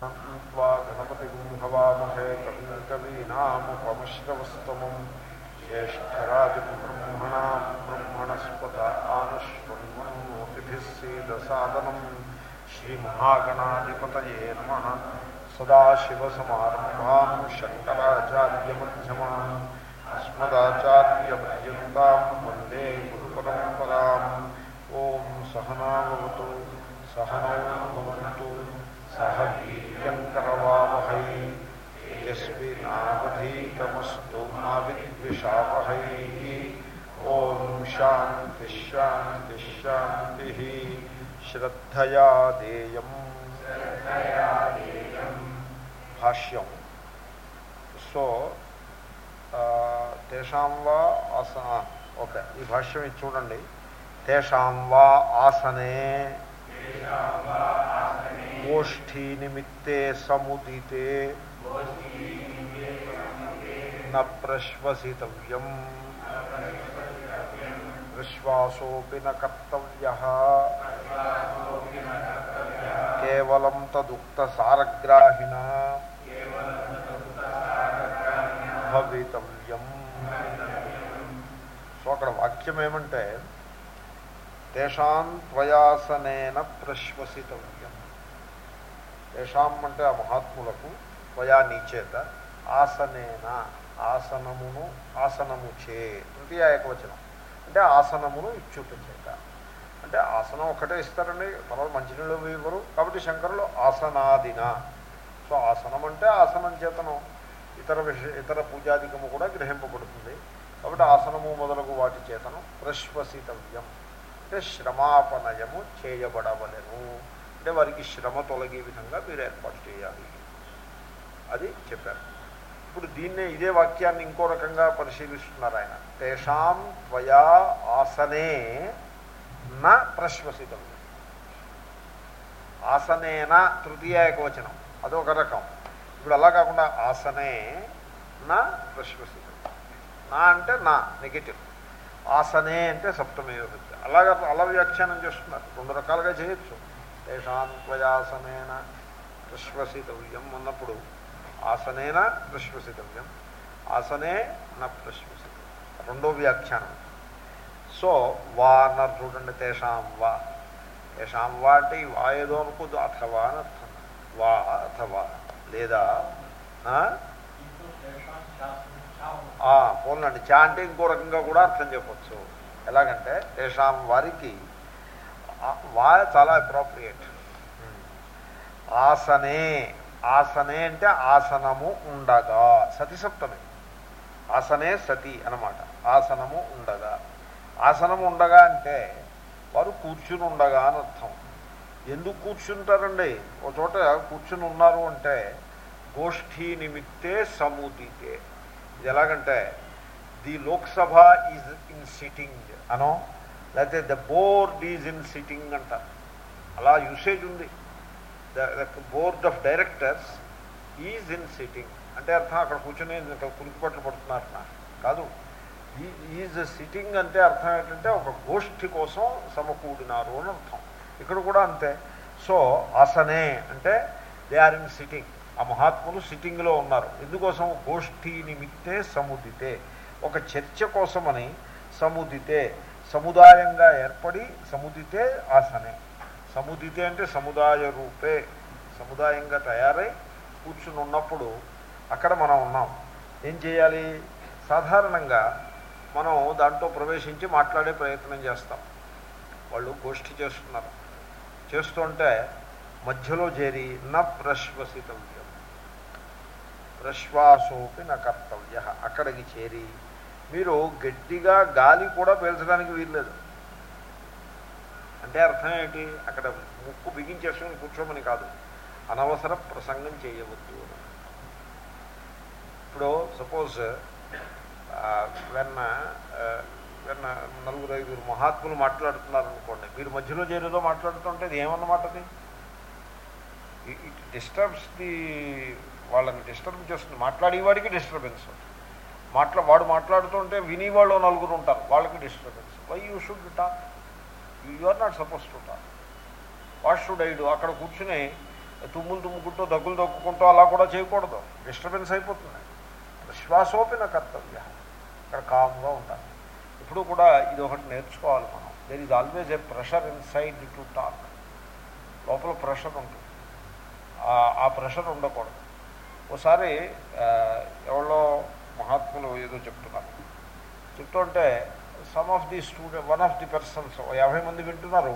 గణపతిం హవామహే కవిం కవీనాముపమశ్రవస్తమం జ్యేష్ఠరాజం బ్రహ్మణా బ్రహ్మణస్పత ఆనశ్వన్మోతిభిः సీదసాదనం శ్రీమహాగణాధిపతయే నమ సదాశివసమారంభాం శంకరాచార్యమధ్యమాం అస్మదాచార్యపర్యంతాం వందే గురుపరంపరాం ఓం సహనావతు సహనౌభవంతు సహ వీర్యంకరవావహై తేజస్వినావధీతమస్తు మా విద్విషావహై ఓం శాంతి శాంతి శాంతి శ్రద్ధయా దేయం భాష్యం సో తేషాం వా ఆసన ఓకే ఈ భాష్యం ఇది చూడండి। తేషాం వా ఆసనే గోష్ఠీ నిమిత్తే సముదితే న ప్రశ్వసితవ్యం విశ్వాసోపి న కర్తవ్య కేవలం తదుక్త సారగ్రాహిణ భవితవ్యం సో అక్కడ వాక్యం ఏమంటే తేషాం త్వయాసనేన ప్రశ్వసితవ్యం తేషాం అంటే ఆ మహాత్ములకు వయా నీచేత ఆసనేన ఆసనమును ఆసనము చే తృతీయ ఏకవచనం. అంటే ఆసనమును ఇచ్చుట చేత అంటే ఆసనం ఒకటే ఇస్తారండి తర్వాత మంచినీళ్ళు ఇవ్వరు. కాబట్టి శంకరులు ఆసనాదిన. సో ఆసనం అంటే ఆసనం చేతనం. ఇతర విష ఇతర పూజాధికము కూడా గ్రహింపబడుతుంది. కాబట్టి ఆసనము మొదలగు వాటి చేతనం ప్రశ్వసితవ్యం. అంటే శ్రమాపనయము చేయబడవలను. అంటే వారికి శ్రమ తొలగే విధంగా మీరు ఏర్పాటు చేయాలి. అది చెప్పారు. ఇప్పుడు దీన్నే ఇదే వాక్యాన్ని ఇంకో రకంగా పరిశీలిస్తున్నారు ఆయన. తేషాం త్వయా ఆసనే నా ప్రశ్వసితం. ఆసనేన తృతీయ ఏకవచనం. అదొక రకం. ఇప్పుడు అలా కాకుండా ఆసనే నా ప్రశ్వసితం. నా అంటే నా నెగిటివ్. ఆసనే అంటే సప్తమే అలా అలా వ్యాఖ్యానం చేస్తున్నారు. రెండు రకాలుగా చేయొచ్చు. తేషాం త్వయాసనేన ప్రశ్వసితవ్యం అన్నప్పుడు ఆసనేన ప్రశ్వసితవ్యం ఆసనే నా ప్రశ్వసితం రెండో వ్యాఖ్యానం. సో వా అన్నారు చూడండి తేషాం వా. తేషాం వా అంటే ఈ వా ఏదో అనుకోద్దు అథవా అని అర్థం. వా అథవా లేదా పోలండి చా అంటే ఇంకో రకంగా కూడా అర్థం చెప్పచ్చు. ఎలాగంటే తేషాం వారికి వా చాలా అప్రోప్రియేట్ ఆసనే ఆసనే అంటే ఆసనము ఉండగా సతి సప్తమే ఆసనే సతి అనమాట ఆసనము ఉండగా. ఆసనము ఉండగా అంటే వారు కూర్చుని ఉండగా అని అర్థం. ఎందుకు కూర్చుంటారండి? ఒక చోట కూర్చుని ఉన్నారు అంటే గోష్ఠీ నిమిత్తే సముదితే. ఇది ఎలాగంటే the Lok Sabha is in sitting అనో లేకపోతే the board is in sitting అంట. అలా యూసేజ్ ఉంది. The board of directors is in sitting అంటే అర్థం అక్కడ కూర్చొని కులికిపట్లు పడుతున్నారు కాదు. ఈజ్ సిట్టింగ్ అంటే అర్థం ఏంటంటే ఒక గోష్ఠి కోసం సమకూడినారు అని అర్థం. ఇక్కడ కూడా అంతే. సో ఆసనే అంటే దే ఆర్ ఇన్ సిట్టింగ్ ఆ మహాత్ములు సిట్టింగ్లో ఉన్నారు. ఎందుకోసం? గోష్ఠీ నిమిత్తే సముదితే. ఒక చర్చ కోసమని సముదితే. సముదాయంగా ఏర్పడి సముదితే ఆసనే. సముదితే అంటే సముదాయ రూపే. సముదాయంగా తయారై కూర్చుని ఉన్నప్పుడు అక్కడ మనం ఉన్నాం. ఏం చేయాలి? సాధారణంగా మనం దాంట్లో ప్రవేశించి మాట్లాడే ప్రయత్నం చేస్తాం. వాళ్ళు గోష్ఠి చేస్తున్నారు. చేస్తుంటే మధ్యలో చేరి న ప్రశ్వసితవ్యం. ప్రశ్వాసోపి నా కర్తవ్య. అక్కడికి చేరి మీరు గట్టిగా గాలి కూడా పీల్చడానికి వీల్లేదు. అంటే అర్థం ఏంటి? అక్కడ ముక్కు బిగించేసుకుని కూర్చోమని కాదు. అనవసర ప్రసంగం చేయవద్దు ఇప్పుడు సపోజ్ వెన్న వెన్న నలుగురు ఐదుగురు మహాత్ములు మాట్లాడుతున్నారు అనుకోండి మీరు మధ్యలో చేరేదో మాట్లాడుతుంటే అది ఏమన్నమాట అది? ఇట్ డిస్టర్బ్స్ ది వాళ్ళని డిస్టర్బ్ చేస్తుంది. మాట్లాడేవాడికి డిస్టర్బెన్స్ మాట్లా వాడు మాట్లాడుతుంటే వినేవాళ్ళు నలుగురు ఉంటారు. వాళ్ళకి disturbance why you should talk you are not suppose to talk what should I do అక్కడ కూర్చుని తుమ్ములు తుమ్ముకుంటూ దగ్గులు దొక్కుకుంటూ అలా కూడా చేయకూడదు. డిస్టర్బెన్స్ అయిపోతుంది. శ్వాసోపిన కర్తవ్య. అక్కడ కామ్గా ఉండాలి. ఇప్పుడు కూడా ఇది ఒకటి నేర్చుకోవాలి మనం. There is always a pressure inside to talk లోపల ప్రెషర్ ఉంటుంది. ఆ ప్రెషర్ ఉండకూడదు. ఒకసారి ఎవరో మహాత్ములు ఏదో చెప్తున్నారు. చెప్తుంటే some of the student one of the persons యాభై మంది వింటున్నారు.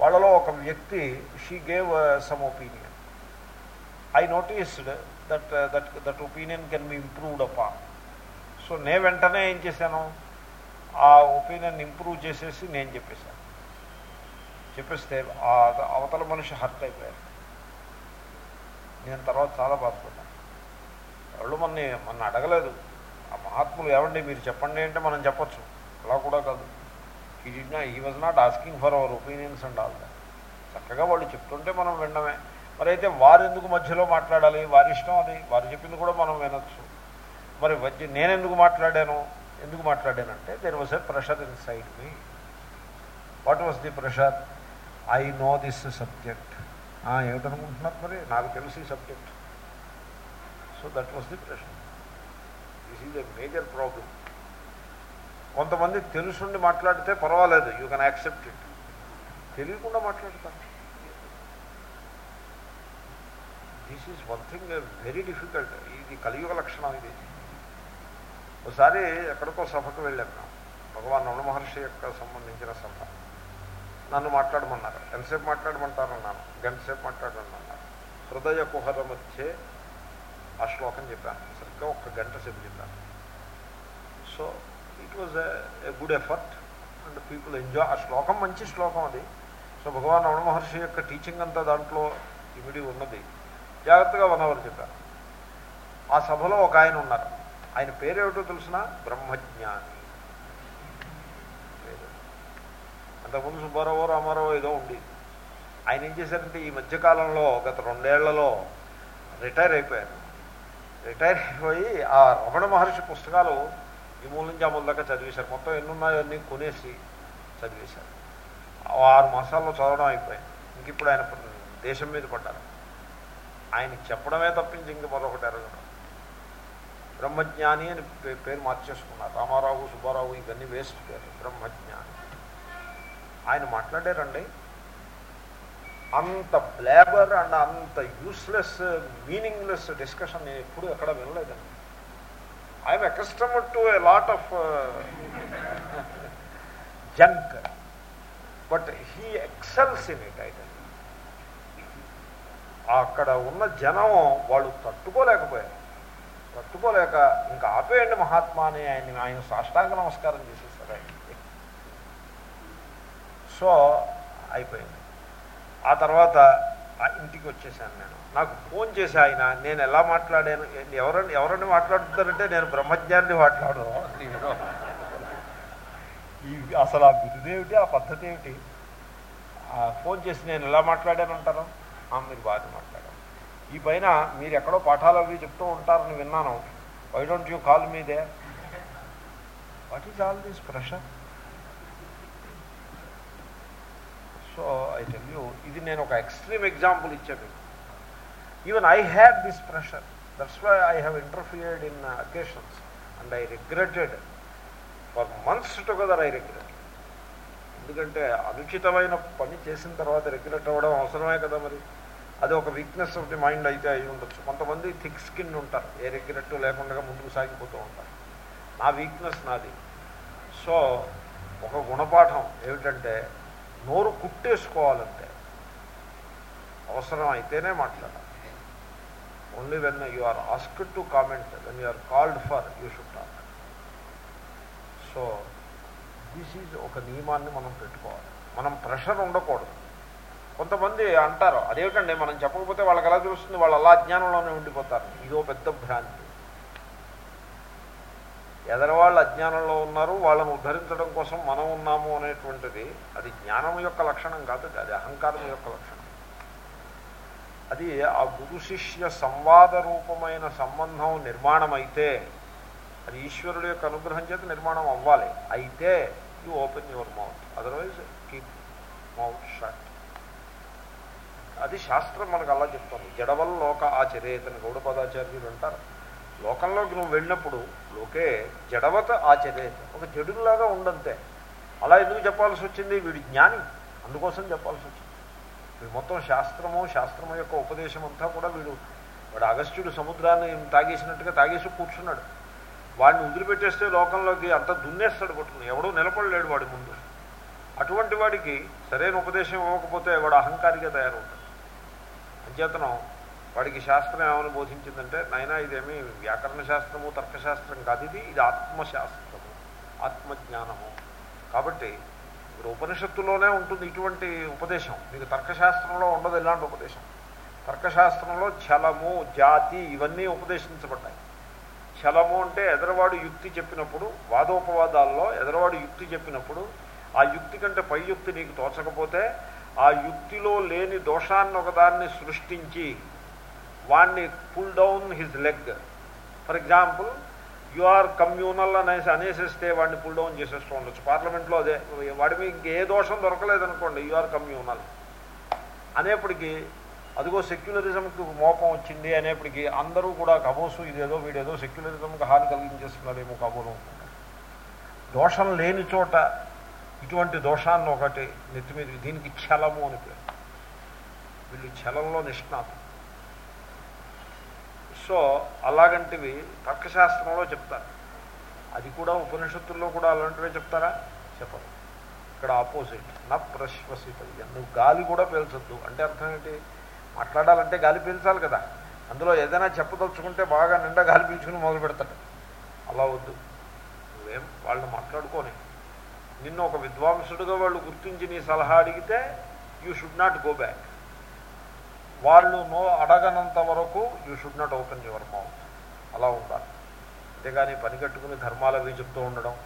వాళ్ళలో ఒక వ్యక్తి she gave some opinion I noticed that that that opinion can be improved up so నేను వెంటనే ఏం చేశాను? ఆ ఒపీనియన్ ఇంప్రూవ్ చేసేసి నేను చెప్పేశాను. చెప్పేస్తే ఆ అవతల మనిషి హర్ట్ అయిపోయారు నేను తర్వాత చాలా బాధపడ్డాను. ఎవరు మొన్న మొన్న అడగలేదు. ఆ మహాత్ములు ఏమండి మీరు చెప్పండి అంటే మనం చెప్పచ్చు. అలా కూడా కాదు. ఈ నా he was not asking for our opinions and all that చక్కగా వాళ్ళు చెప్తుంటే మనం వినడమే. మరి అయితే వారు ఎందుకు మధ్యలో మాట్లాడాలి? వారి ఇష్టం అది. వారు చెప్పింది కూడా మనం వినొచ్చు. మరి వచ్చి నేను ఎందుకు మాట్లాడాను? ఎందుకు మాట్లాడానంటే there was a pressure inside me what was the pressure I know this subject ఏమిటనుకుంటున్నారు మరి? నాకు తెలుసు ఈ subject so that was the pressure this is a major problem కొంతమంది తెలుసుండి మాట్లాడితే పర్వాలేదు యూ కెన్ యాక్సెప్ట్ ఇట్ తెలియకుండా మాట్లాడతారు. This is one thing very difficult ఇది కలియుగ లక్షణం ఇది. ఒకసారి ఎక్కడికో సభకు వెళ్ళాను భగవాన్ రమణ మహర్షి యొక్క సంబంధించిన సభ. నన్ను మాట్లాడమన్నారు. ఎంతసేపు మాట్లాడమంటారన్నాను? గంటసేపు మాట్లాడమన్నారు హృదయ కుహర మధ్య ఆ శ్లోకం చెప్పాను. ఇంకా ఒక్క గంట సేపు చెప్పాను so it was a good effort and people enjoy ఆ శ్లోకం మంచి శ్లోకం అది. సో భగవాన్ రమణ మహర్షి యొక్క టీచింగ్ అంతా దాంట్లో ఇమిడి ఉన్నది. జాగ్రత్తగా వన్ అవర్ చెప్పారు. ఆ సభలో ఒక ఆయన ఉన్నారు. ఆయన పేరేమిటో తెలిసిన? బ్రహ్మజ్ఞాని. అంతకుముందు సుబ్బారావు రామారావు ఏదో ఉంది ఆయన ఏం చేశారంటే ఈ మధ్యకాలంలో గత రెండేళ్ళలో రిటైర్ అయిపోయారు. రిటైర్ అయిపోయి ఆ రమణ మహర్షి పుస్తకాలు ఈ మూల నుంచి ఆ మూల దాకా చదివేశారు. మొత్తం ఎన్నున్నాయో అన్నీ కొనేసి చదివేశారు. ఆరు మాసాల్లో చదవడం అయిపోయింది. ఇంక ఇప్పుడు ఆయన దేశం మీద పడ్డారు. ఆయన చెప్పడమే తప్పించి ఇంక మరొకటి ఎరగడం. బ్రహ్మజ్ఞాని అని పేరు మార్చేసుకున్నారు. రామారావు సుబ్బారావు ఇవన్నీ వేస్ట్ పేరు బ్రహ్మజ్ఞాని. ఆయన మాట్లాడారండి అంత బ్లాబర్ అండ్ అంత యూస్లెస్ మీనింగ్లెస్ డిస్కషన్ నేను ఎప్పుడు ఎక్కడ వినలేదండి I'm accustomed to a lot of junk but he excels in it అయితే అక్కడ ఉన్న జనం వాళ్ళు తట్టుకోలేకపోయారు. తట్టుకోలేక ఇంకా ఆపేయండి మహాత్మా అని ఆయన ఆయన సాష్టాంగ నమస్కారం చేసేసారు ఆయన సో అయిపోయింది. ఆ తర్వాత ఇంటికి వచ్చేసాను నేను. నాకు ఫోన్ చేసి ఆయన నేను ఎలా మాట్లాడాను? ఎవరని ఎవరని మాట్లాడుతారంటే నేను బ్రహ్మజ్ఞాన్ని మాట్లాడు ఈ అసలు ఆ బిరుదేమిటి ఆ పద్ధతి ఏమిటి? ఫోన్ చేసి నేను ఎలా మాట్లాడాను? అంటారు. మీరు బాగా మాట్లాడారు. ఈ పైన మీరు ఎక్కడో పాఠాలు అవి చెప్తూ ఉంటారని విన్నాను. Why don't you call me they what is all this pressure so I tell you నేను ఒక ఎక్స్ట్రీమ్ ఎగ్జాంపుల్ ఇచ్చాను. Even I had this pressure that's why I have interfered in occasions and I regretted for months together I regret ఎందుకంటే అనుచితమైన పని చేసిన తర్వాత regret అవ్వడం అవసరమే కదా మరి. అది ఒక వీక్నెస్ ఆఫ్ ది మైండ్ అయితే అయి ఉండొచ్చు. కొంతమంది థిక్ స్కిన్ ఉంటారు. ఏ రిగ్రెట్ లేకుండా ముందుకు సాగిపోతూ ఉంటారు. నా వీక్నెస్ నాది. సో ఒక గుణపాఠం ఏమిటంటే నోరు కుట్టేసుకోవాలంటే అవసరం అయితేనే మాట్లాడాలి. Only when you are asked to comment when you are called for you should talk so this is ఒక నియమాన్ని మనం పెట్టుకోవాలి. మనం ప్రెషర్ ఉండకూడదు. కొంతమంది అంటారు అదేమిటండి? మనం చెప్పకపోతే వాళ్ళకి ఎలా తెలుస్తుంది? వాళ్ళు అలా అజ్ఞానంలోనే ఉండిపోతారు. ఇదో పెద్ద భ్రాంతి. ఎదరవాళ్ళు అజ్ఞానంలో ఉన్నారు వాళ్ళను ఉద్ధరించడం కోసం మనం ఉన్నాము అనేటువంటిది అది జ్ఞానం యొక్క లక్షణం కాదు అది అహంకారం యొక్క లక్షణం. అది ఆ గురు శిష్య సంవాద రూపమైన సంబంధం నిర్మాణం అయితే అది ఈశ్వరుడు యొక్క అనుగ్రహం చేత నిర్మాణం అవ్వాలి. అయితే you open your mouth otherwise keep mouth shut అది శాస్త్రం మనకు అలా చెప్తుంది. జడవల్ లోక ఆచరేతని గౌడపదాచార్యులు అంటారు. లోకంలోకి నువ్వు వెళ్ళినప్పుడు లోకే జడవత ఆచరేత ఒక జడులాగా ఉండంతే. అలా ఎందుకు చెప్పాల్సి వచ్చింది? వీడి జ్ఞాని. అందుకోసం చెప్పాల్సి వచ్చింది. మొత్తం శాస్త్రము శాస్త్రము యొక్క ఉపదేశం అంతా కూడా వీడు వాడు అగస్త్యుడు సముద్రాన్ని తాగేసినట్టుగా తాగేసి కూర్చున్నాడు. వాడిని వదిలిపెట్టేస్తే లోకంలోకి అంత దున్నేస్తాడు పట్టుకుని. ఎవడూ నిలబడలేడు వాడి ముందు. అటువంటి వాడికి సరైన ఉపదేశం ఇవ్వకపోతే వాడు అహంకారిగా తయారవుతాడు. అంచేతనం వాడికి శాస్త్రం ఏమని బోధించిందంటే నైనా ఇదేమి వ్యాకరణ శాస్త్రము తర్కశాస్త్రం కాదు ఇది ఇది ఆత్మశాస్త్రము ఆత్మజ్ఞానము. కాబట్టి ఇప్పుడు ఉపనిషత్తులోనే ఉంటుంది ఇటువంటి ఉపదేశం. మీకు తర్కశాస్త్రంలో ఉండదు ఇలాంటి ఉపదేశం. తర్కశాస్త్రంలో ఛలము జాతి ఇవన్నీ ఉపదేశించబడ్డాయి. ఛలము అంటే ఎదరవాడు యుక్తి చెప్పినప్పుడు వాదోపవాదాల్లో ఎదరవాడు యుక్తి చెప్పినప్పుడు ఆ యుక్తి కంటే పై యుక్తి నీకు తోచకపోతే ఆ యుక్తిలో లేని దోషాన్ని ఒకదాన్ని సృష్టించి వాణ్ణి pull down his leg for example you are communal అనేసి అనేసిస్తే వాడిని పుల్ డౌన్ చేసేస్తూ ఉండొచ్చు. పార్లమెంట్లో అదే వాడి మీకు ఇంకే దోషం దొరకలేదనుకోండి యు ఆర్ కమ్యూనల్ అనేప్పటికీ అదిగో సెక్యులరిజంకి మోపం వచ్చింది అనేప్పటికీ అందరూ కూడా కబోసు ఇదేదో వీడేదో సెక్యులరిజంకి హాని కలిగించేస్తున్నాడేమో కబోలు దోషం లేని చోట ఇటువంటి దోషాన్ని ఒకటి నెత్తి మీద దీనికి ఛలము అని పేరు. వీళ్ళు ఛలంలో నిష్ణాతం సో అలాగంటివి తర్కశాస్త్రంలో చెప్తారు. అది కూడా ఉపనిషత్తుల్లో కూడా అలాంటివే చెప్తారా? చెప్పరు. ఇక్కడ ఆపోజిట్. నా ప్రశ్వసిత నువ్వు గాలి కూడా పీల్చొద్దు. అంటే అర్థం ఏంటి? మాట్లాడాలంటే గాలి పీల్చాలి కదా. అందులో ఏదైనా చెప్పదలుచుకుంటే బాగా నిండా గాలి పీల్చుకుని మొదలు పెడతాడు అలా వద్దు. నువ్వేం వాళ్ళని మాట్లాడుకోని. నిన్ను ఒక విద్వాంసుడుగా వాళ్ళు గుర్తించి నీ సలహా అడిగితే you should not go back. వాళ్ళు నో అడగనంత వరకు you should not open your mouth. అలా ఉండాలి. అంతేగాని పని కట్టుకుని ధర్మాలు అవి చెప్తూ ఉండడం.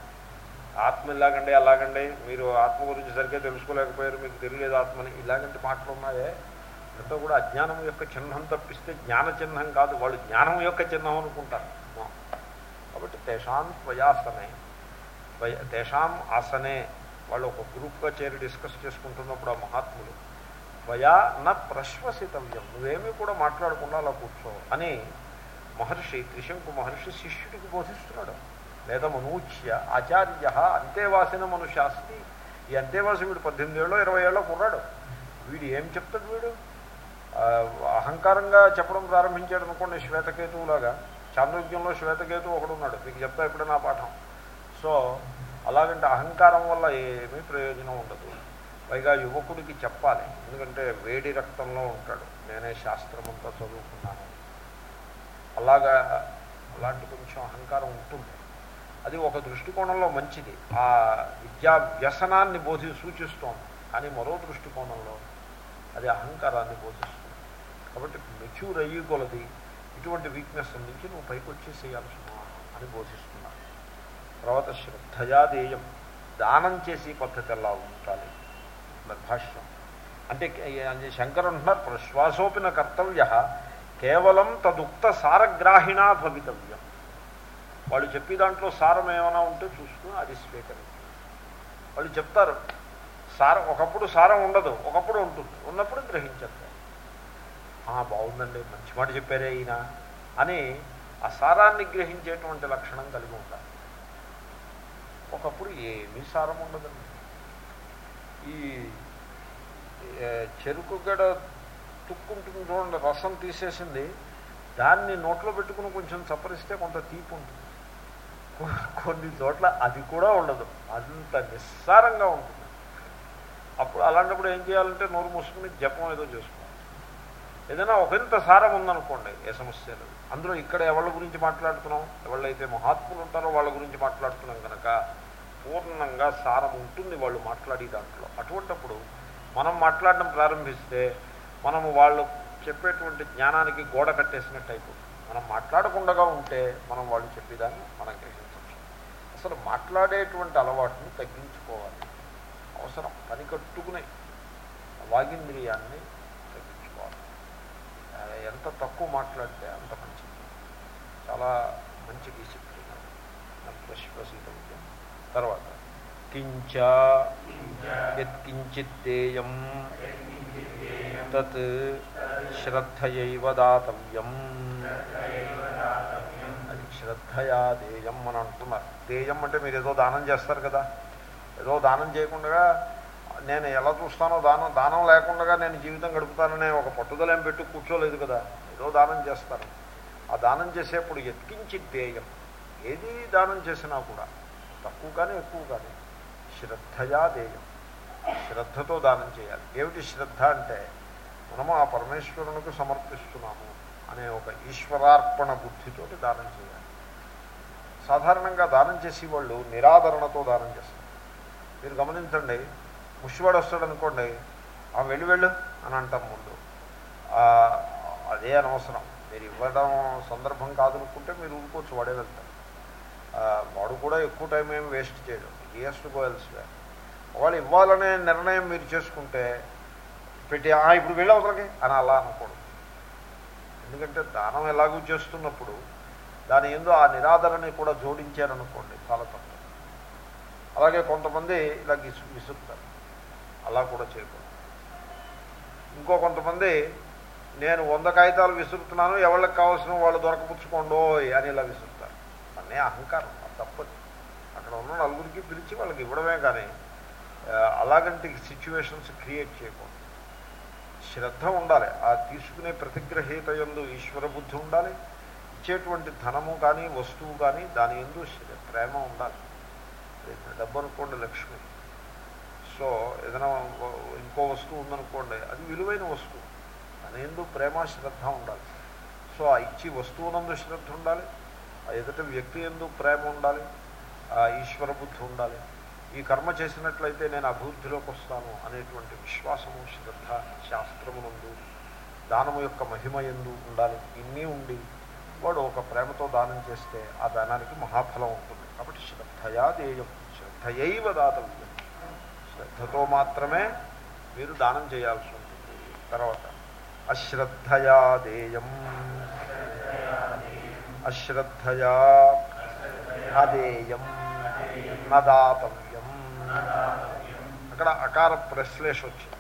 ఆత్మ ఇలాగండి అలాగండి మీరు ఆత్మ గురించి సరిగ్గా తెలుసుకోలేకపోయారు మీకు తెలియలేదు ఆత్మని ఇలాగంటి మాటలు ఉన్నాయే? ఎంతో కూడా అజ్ఞానం యొక్క చిహ్నం తప్పిస్తే జ్ఞాన చిహ్నం కాదు వాళ్ళు జ్ఞానం యొక్క చిహ్నం అనుకుంటారు. కాబట్టి తేషాం త్వయాసనే. తేషాం ఆసనే. వాళ్ళు ఒక గ్రూప్గా చేరి డిస్కస్ చేసుకుంటున్నప్పుడు ఆ మహాత్ములు త్వయా న ప్రశ్వసితవ్యం నువ్వేమీ కూడా మాట్లాడకుండా అలా కూర్చో అని మహర్షి త్రిశంకు మహర్షి శిష్యుడికి బోధిస్తున్నాడు. వేదమనూచ్య ఆచార్య అంతేవాసిన మనుశాస్తి ఈ అంతేవాసి వీడు పద్దెనిమిది ఏళ్ళు ఇరవై ఏళ్ళో కుర్రాడు. వీడు ఏం చెప్తాడు వీడు? అహంకారంగా చెప్పడం ప్రారంభించాడు అనుకోండి శ్వేతకేతువులాగా. చాంద్రోగ్యంలో శ్వేతకేతు ఒకడున్నాడు. మీకు చెప్తా ఎప్పుడైనా పాఠం. సో అలాగంటే అహంకారం వల్ల ఏమీ ప్రయోజనం ఉండదు. పైగా యువకుడికి చెప్పాలి. ఎందుకంటే వేడి రక్తంలో ఉంటాడు. నేనే శాస్త్రం అంతా చదువుకున్నాను. అలాగా అలాంటి కొంచెం అహంకారం ఉంటుంది. అది ఒక దృష్టికోణంలో మంచిది. ఆ విద్యా వ్యసనాన్ని బోధి సూచిస్తోంది. కానీ మరో దృష్టికోణంలో అది అహంకారాన్ని బోధిస్తుంది. కాబట్టి మెచ్యూర్ అయ్యి కొలది ఇటువంటి వీక్నెస్ నుంచి నువ్వు పైకి వచ్చేసేయాల్సి అని బోధిస్తున్నారు. తర్వాత శ్రద్ధయాదేయం దానం చేసి పద్ధతి ఎలా ఉండాలి? భాష్యం అంటే శంకర్ అంటున్నారు ప్రశ్వాసోపిన కర్తవ్య కేవలం తదుక్త సారగ్రాహిణా భవితవ్యం. వాళ్ళు చెప్పే దాంట్లో సారం ఏమైనా ఉంటే చూసుకుని అది స్వీకరించాలి వాళ్ళు చెప్తారు సారం ఒకప్పుడు సారం ఉండదు ఒకప్పుడు ఉంటుంది ఉన్నప్పుడు గ్రహించద్దు. బాగుందండి మంచి మాట చెప్పారే ఈయన అని ఆ సారాన్ని గ్రహించేటువంటి లక్షణం కలిగి ఉండాలి. ఒకప్పుడు ఏమీ సారం ఉండదండి. ఈ చెరుకు గడ తుక్కుంటుంది చూడండి రసం తీసేసింది. దాన్ని నోట్లో పెట్టుకుని కొంచెం చప్పరిస్తే కొంత తీపి ఉంటుంది. కొన్ని చోట్ల అది కూడా ఉండదు. అంత నిస్సారంగా ఉంటుంది. అప్పుడు అలాంటప్పుడు ఏం చేయాలంటే నోరు మూసుకుని జపం ఏదో చేసుకోవాలి. ఏదైనా ఒకంత సారం ఉందనుకోండి ఏ సమస్య లేదు అందులో ఇక్కడ ఎవరి గురించి మాట్లాడుతున్నాం? ఎవళ్ళైతే మహాత్ములు ఉంటారో వాళ్ళ గురించి మాట్లాడుతున్నాం కనుక పూర్ణంగా సారం ఉంటుంది వాళ్ళు మాట్లాడే దాంట్లో. అటువంటప్పుడు మనం మాట్లాడడం ప్రారంభిస్తే మనము వాళ్ళు చెప్పేటువంటి జ్ఞానానికి గోడ కట్టేసినట్టు అయిపోతుంది. మనం మాట్లాడకుండా ఉంటే మనం వాళ్ళు చెప్పేదాన్ని మనం గ్రహించవచ్చు. అసలు మాట్లాడేటువంటి అలవాటుని తగ్గించుకోవాలి. అవసరం. పని కట్టుకునే వాగింద్రియాన్ని తగ్గించుకోవాలి. ఎంత తక్కువ మాట్లాడితే అంత మంచిది. చాలా మంచి డిసిప్లిన్. ప్రశ్వసితం తర్వాత కించ యత్కించిత్తేయం తత్ శ్రద్ధయైవ దాతవ్యం. అది శ్రద్ధయా దేయం అని అంటున్నారు. దేయం అంటే మీరు ఏదో దానం చేస్తారు కదా. ఏదో దానం చేయకుండా నేను ఎలా చూస్తానో దానం దానం లేకుండా నేను జీవితం గడుపుతాననే ఒక పట్టుదల ఏం పెట్టి కూర్చోలేదు కదా. ఏదో దానం చేస్తారు. ఆ దానం చేసేప్పుడు ఎత్కించి దేయం. ఏది దానం చేసినా కూడా తక్కువ కానీ ఎక్కువ కానీ శ్రద్ధయా దేయం. శ్రద్ధతో దానం చేయాలి. ఏమిటి శ్రద్ధ అంటే మనము ఆ పరమేశ్వరునికి సమర్పిస్తున్నాము అనే ఒక ఈశ్వరార్పణ బుద్ధితోటి దానం చేయాలి. సాధారణంగా దానం చేసే వాళ్ళు నిరాదరణతో దానం చేస్తారు. మీరు గమనించండి ముష్టివాడు వస్తాడు అనుకోండి ఆ వెళ్ళి వెళ్ళు అని అంటాం ముందు. అదే అనవసరం. మీరు ఇవ్వడం సందర్భం కాదనుకుంటే మీరు ఊరుకోవచ్చు వాడే వెళ్తారు వాడు కూడా ఎక్కువ టైం ఏమి వేస్ట్ చేయడం. ఈఎస్ టు గో వాళ్ళు ఇవ్వాలనే నిర్ణయం మీరు చేసుకుంటే పెట్టి ఇప్పుడు వెళ్ళవతలకి అని అలా అనకూడదు. ఎందుకంటే దానం ఎలాగూ చేస్తున్నప్పుడు దాని ఏందో ఆ నిరాదరణని కూడా జోడించారనుకోండి చాలా తప్పు అలాగే కొంతమంది ఇలా గిసు విసుకుతారు అలా కూడా చేయకూడదు. ఇంకో కొంతమంది నేను వంద కాగితాలు విసురుతున్నాను ఎవరికి కావాల్సిన వాళ్ళు దొరకపుచ్చుకోండో అని ఇలా విసురుతారు. అనే అహంకారం తప్పదు అక్కడ ఉన్న నలుగురికి పిలిచి వాళ్ళకి ఇవ్వడమే కానీ అలాగంటి సిచ్యువేషన్స్ క్రియేట్ చేయకూడదు. శ్రద్ధ ఉండాలి. ఆ తీసుకునే ప్రతిగ్రహీత ఎందు ఈశ్వర బుద్ధి ఉండాలి. ఇచ్చేటువంటి ధనము కానీ వస్తువు కానీ దాని ఎందు ప్రేమ ఉండాలి. డబ్బు అనుకోండి లక్ష్మి. సో ఏదైనా ఇంకో వస్తువు ఉందనుకోండి అది విలువైన వస్తువు. దాని ఎందు ప్రేమ శ్రద్ధ ఉండాలి. సో ఆ ఇచ్చి వస్తువునందు శ్రద్ధ ఉండాలి. ఎదుట వ్యక్తి ఎందు ప్రేమ ఉండాలి ఈశ్వర బుద్ధి ఉండాలి. ఈ కర్మ చేసినట్లయితే నేను అభివృద్ధిలోకి వస్తాను అనేటువంటి విశ్వాసము శ్రద్ధ శాస్త్రమునందు దానము యొక్క మహిమ ఎందు ఉండాలి. ఇన్ని ఉండి వాడు ఒక ప్రేమతో దానం చేస్తే ఆ దానానికి మహాఫలం ఉంటుంది. కాబట్టి శ్రద్ధయా దేయం శ్రద్ధయైవ దాతవ్యం. శ్రద్ధతో మాత్రమే మీరు దానం చేయాల్సి ఉంటుంది. తర్వాత అశ్రద్ధయా దేయం అశ్రద్ధయా అదేయం నదాతవ్యం అక్కడ అకార ప్రశ్లేష వచ్చింది.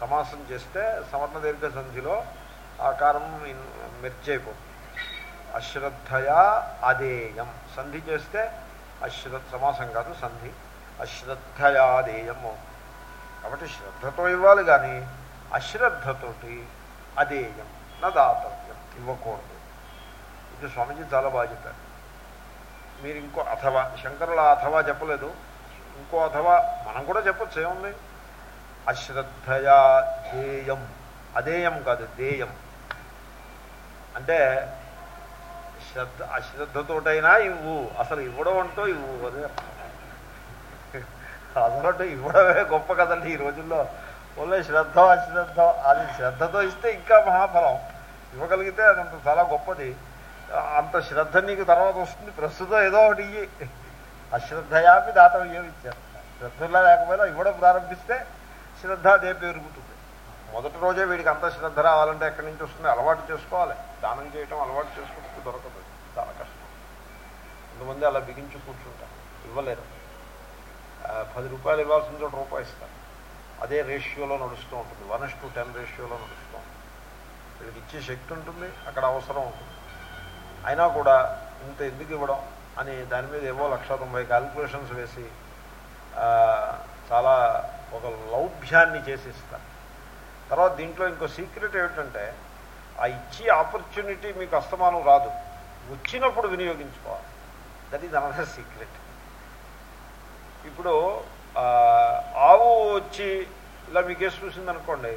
సమాసం చేస్తే సవర్ణ దీర్ఘ సంధిలో ఆకారం మెర్చి అయిపోతుంది. అశ్రద్ధయా అదేయం సంధి చేస్తే అశ్రద్ధ సమాసం కాదు సంధి. అశ్రద్ధయాదేయము కాబట్టి శ్రద్ధతో ఇవ్వాలి కానీ అశ్రద్ధతోటి అదేయం నదాతవ్యం ఇవ్వకూడదు. ఇది స్వామీజీ చాలా బాగా చెప్పారు. మీరు ఇంకో అథవా శంకరుల అథవా చెప్పలేదు. ఇంకో అథవా మనం కూడా చెప్పచ్చు ఏముంది? అశ్రద్ధయా ధ్యేయం. అదేయం కాదు దేయం అంటే శ్రద్ధ అశ్రద్ధతోటైనా ఇవ్వు. అసలు ఇవ్వడం అంటూ ఇవ్వు అదే అసలు ఇవ్వడమే గొప్ప కదండి ఈ రోజుల్లో. ఓన్లీ శ్రద్ధ అశ్రద్ధ అది శ్రద్ధతో ఇస్తే ఇంకా మహాఫలం. ఇవ్వగలిగితే అదంత చాలా గొప్పది. అంత శ్రద్ధ నీకు తర్వాత వస్తుంది. ప్రస్తుతం ఏదో ఒకటి ఇయ్యి అశ్రద్ధయాపి దాతవ్యం ఇచ్చారు. శ్రద్ధలా లేకపోయినా ఇవ్వడం ప్రారంభిస్తే శ్రద్ధ అదే పెరుగుతుంది మొదటి రోజే వీడికి అంత శ్రద్ధ రావాలంటే ఎక్కడి నుంచి వస్తుంది? అలవాటు చేసుకోవాలి. దానం చేయటం అలవాటు చేసుకుంటూ దొరకదు. చాలా కష్టం. కొంతమంది అలా బిగించి కూర్చుంటారు. ఇవ్వలేరు. పది రూపాయలు ఇవ్వాల్సిన చోట రూపాయి ఇస్తారు. అదే రేషియోలో నడుస్తూ ఉంటుంది. వన్ టు టెన్ రేషియోలో నడుస్తూ ఉంటుంది. వీళ్ళకి ఇచ్చే శక్తి ఉంటుంది. అక్కడ అవసరం ఉంటుంది. అయినా కూడా ఇంత ఎందుకు ఇవ్వడం అని దాని మీద ఏవో లక్ష తొంభై క్యాల్కులేషన్స్ వేసి చాలా ఒక లౌభ్యాన్ని చేసిస్తారు. తర్వాత దీంట్లో ఇంకో సీక్రెట్ ఏమిటంటే ఆ ఇచ్చే ఆపర్చునిటీ మీకు అస్తమానం రాదు. వచ్చినప్పుడు వినియోగించుకోవాలి. దట్ ఈజ్ అనదర్ సీక్రెట్ ఇప్పుడు ఆవు వచ్చి ఇలా మీకేసి చూసింది అనుకోండి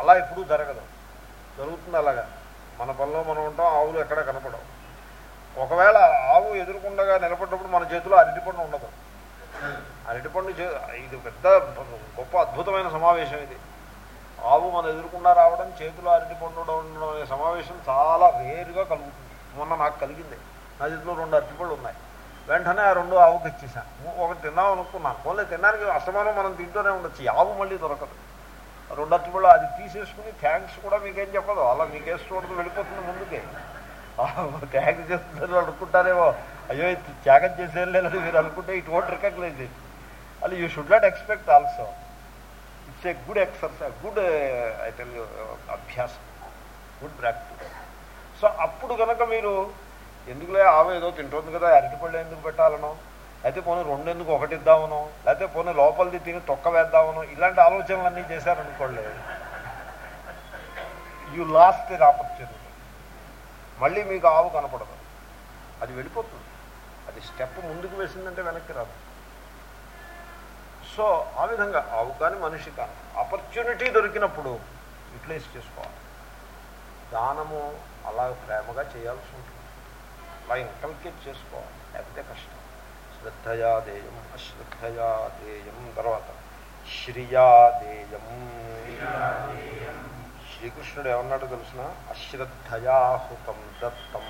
అలా ఎప్పుడూ జరగదు. జరుగుతుంది అలాగా. మన పనిలో మనం ఉంటాం ఆవులు ఎక్కడ కనపడవు. ఒకవేళ ఆవు ఎదురుకుండగా నిలబడ్డప్పుడు మన చేతిలో అరటిపండు ఉండదు. అరటిపండు ఇది పెద్ద గొప్ప అద్భుతమైన సమావేశం ఇది. ఆవు మన ఎదురుకుండా రావడం చేతిలో అరటిపండు ఉండడం అనే సమావేశం చాలా వేరుగా కలుగుతుంది. మొన్న నాకు కలిగింది. నా చేతిలో రెండు అరటిపళ్ళు ఉన్నాయి. వెంటనే ఆ రెండు ఆవుకి ఇచ్చేసాను ఒకటి తిన్నాం అనుకున్నాను ఓన్లీ తినడానికి అసమానం మనం తింటూనే ఉండొచ్చు. ఆవు మళ్ళీ దొరకదు. రెండు అరటిపళ్ళు అది తీసేసుకుని థ్యాంక్స్ కూడా మీకేం చెప్పదు. అలా మీకేసి చూడదు వెళ్ళిపోతుంది ముందుకే. థ్యాంక్స్ చేస్తున్నారు అనుకుంటారేమో. అయ్యో త్యాగం చేసేది లేదని మీరు అనుకుంటే ఇటు ఓట్ రికగ్నైజ్ అది you should not expect also it's a good exercise good I tell అభ్యాసం. గుడ్ ప్రాక్టీస్ సో అప్పుడు కనుక మీరు ఎందుకులే ఆవేదో ఏదో తింటుంది కదా అరటిపళ్ళు ఎందుకు పెట్టాలనో? అయితే పోనీ రెండు ఎందుకు ఒకటి ఇద్దామనో లేకపోతే పోనీ లోపలిది తిని తొక్క వేద్దామనో ఇలాంటి ఆలోచనలన్నీ చేశారనుకోండి యూ లాస్ట్ ది ఆపర్చునిటీ మళ్ళీ మీకు ఆవు కనపడదు. అది వెళ్ళిపోతుంది. అది స్టెప్ ముందుకు వేసిందంటే వెనక్కి రాదు. సో ఆ విధంగా ఆవు కానీ మనిషి కానీ ఆపర్చునిటీ దొరికినప్పుడు యూటిలైజ్ చేసుకోవాలి. దానము అలా ప్రేమగా చేయాల్సి ఉంటుంది. అలా ఇంకల్కేట్ చేసుకోవాలి. లేకపోతే కష్టం. శ్రద్ధయా దేయం అశ్రద్ధయా దేయం తర్వాత. శ్రియా దేయం శ్రీకృష్ణుడు ఏమన్నాడు తెలిసిన? అశ్రద్ధయాహుతం దత్తం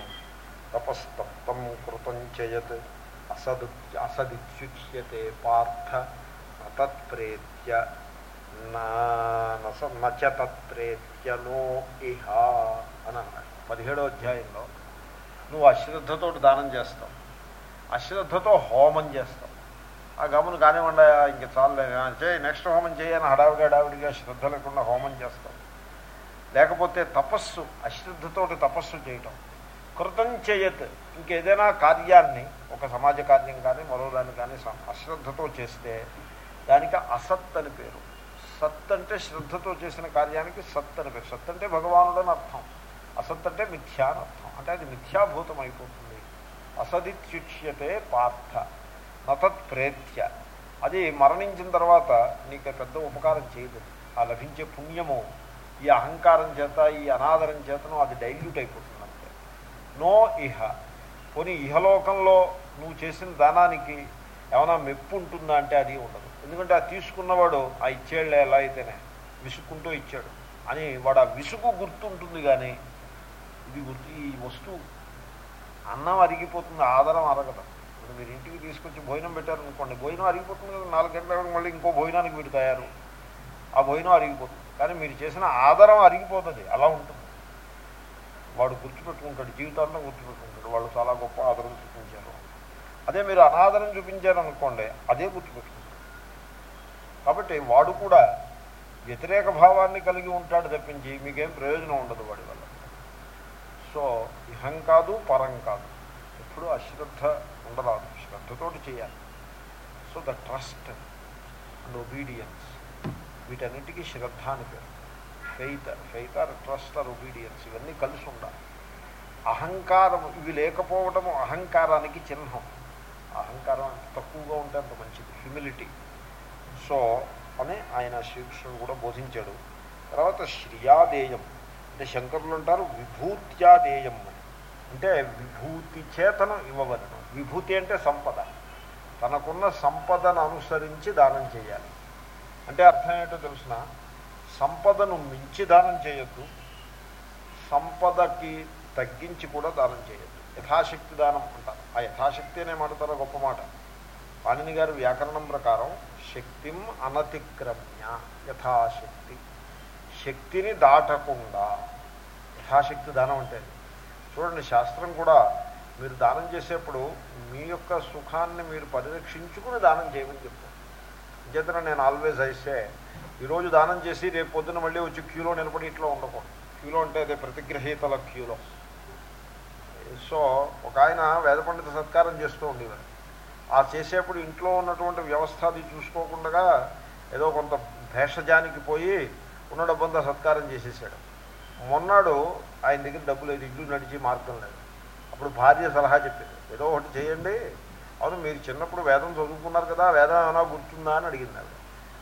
తపస్తప్తం కృతం చేయత్ అసదు అసదిత్యుచ్యతే పార్థ తత్ప్రేత్య నచ తత్ప్రేత్య నో ఇహ అని అన్నాడు. పదిహేడో అధ్యాయంలో నువ్వు అశ్రద్ధతో దానం చేస్తావు. అశ్రద్ధతో హోమం చేస్తాం. ఆ గమను కానివ్వండి ఇంక చాలలేదు అంటే నెక్స్ట్ హోమం చేయని హడావిడి హడావిడిగా శ్రద్ధ లేకుండా హోమం చేస్తాం. లేకపోతే తపస్సు అశ్రద్ధతోటి తపస్సు చేయటం. కృతం చేయత్ ఇంకేదైనా కార్యాన్ని ఒక సమాజ కార్యం కానీ మరో దాన్ని కానీ అశ్రద్ధతో చేస్తే దానికి అసత్ అని పేరు. సత్ అంటే శ్రద్ధతో చేసిన కార్యానికి సత్ అని పేరు. సత్ అంటే భగవానుడు అర్థం. అసత్ అంటే మిథ్యా అని అర్థం. అంటే అది మిథ్యాభూతం అయిపోతుంది. అసదిత్యుచ్యతే పార్థ నతత్ ప్రేత్య. అది మరణించిన తర్వాత నీకు పెద్ద ఉపకారం చేయదు. ఆ లభించే పుణ్యము ఈ అహంకారం చేత ఈ అనాదరం చేతను అది డైల్యూట్ అయిపోతుంది అంతే. నో ఇహ. పోనీ ఇహలోకంలో నువ్వు చేసిన దానానికి ఏమైనా మెప్పు ఉంటుందా అంటే అది ఉండదు. ఎందుకంటే ఆ తీసుకున్నవాడు ఆ ఇచ్చేళ్ళే ఎలా అయితేనే విసుక్కుంటూ ఇచ్చాడు అని వాడు ఆ విసుగు గుర్తుంటుంది కానీ ఇది గుర్తు ఈ వస్తువు అన్నం అరిగిపోతుంది ఆధారం అరగదు. ఇప్పుడు మీరు ఇంటికి తీసుకొచ్చి భోజనం పెట్టారనుకోండి భోజనం అరిగిపోతుంది కదా నాలుగు గంటల మళ్ళీ ఇంకో భోజనానికి మీరు తయారు. ఆ భోజనం అరిగిపోతుంది. కానీ మీరు చేసిన ఆధారం అరిగిపోతుంది అలా ఉంటుంది. వాడు గుర్తుపెట్టుకుంటాడు జీవితాంతం గుర్తుపెట్టుకుంటాడు వాళ్ళు చాలా గొప్ప ఆదరం చూపించారు. అదే మీరు అనాదరం చూపించారనుకోండి అదే గుర్తుపెట్టుకుంటాడు. కాబట్టి వాడు కూడా వ్యతిరేక భావాన్ని కలిగి ఉంటాడు తప్పించి మీకేం ప్రయోజనం ఉండదు వాడి వల్ల సో ఇహం కాదు పరం కాదు ఎప్పుడు అశ్రద్ధ ఉండరాదు శ్రద్ధతోటి చేయాలి so the trust and obedience వీటన్నిటికీ శ్రద్ధ అని పేరు faith faith or trust or obedience ఇవన్నీ కలిసి ఉండాలి. అహంకారం ఇవి లేకపోవడము అహంకారానికి చిహ్నం. అహంకారం తక్కువగా ఉంటే అంత మంచిది. హ్యూమిలిటీ సో అని ఆయన శ్రీకృష్ణుడు కూడా బోధించాడు. తర్వాత శ్రియాదేయం. అంటే శంకరులు అంటారు విభూత్యాదేయం అని. అంటే విభూతి చేతనం ఇవ్వవలను విభూతి అంటే సంపద. తనకున్న సంపదను అనుసరించి దానం చేయాలి. అంటే అర్థం ఏంటో తెలిసిన? సంపదను మించి దానం చేయొద్దు. సంపదకి తగ్గించి కూడా దానం చేయొద్దు. యథాశక్తి దానం అంటారు. ఆ యథాశక్తి అనే మాటతారో గొప్ప మాట. పాణిని గారి వ్యాకరణం ప్రకారం శక్తిం అనతిక్రమ్య యథాశక్తి. శక్తిని దాటకుండా యథాశక్తి దానం అంటే చూడండి శాస్త్రం కూడా మీరు దానం చేసేప్పుడు మీ యొక్క సుఖాన్ని మీరు పరిరక్షించుకుని దానం చేయమని చెప్తాను చేతన నేను ఆల్వేజ్ అయితే ఈరోజు దానం చేసి రేపు పొద్దున మళ్ళీ వచ్చి క్యూలో నిలబడి ఇట్లా ఉండకూడదు. క్యూలో అంటే అదే ప్రతిగ్రహీతల క్యూలో. సో ఒక ఆయన వేద పండిత సత్కారం చేస్తూ ఉండేవారు. ఆ చేసేప్పుడు ఇంట్లో ఉన్నటువంటి వ్యవస్థ అది చూసుకోకుండా ఏదో కొంత భేషజానికి పోయి ఉన్న డబ్బంతా సత్కారం చేసేసాడు. మొన్నాడు ఆయన దగ్గర డబ్బులు ఇల్లు నడిచి మార్గం లేదు. అప్పుడు భార్య సలహా చెప్పింది ఏదో ఒకటి చేయండి. అవును మీరు చిన్నప్పుడు వేదం చదువుకున్నారు కదా వేదం ఏమైనా గుర్తుందా? అని అడిగింది ఆవిడ.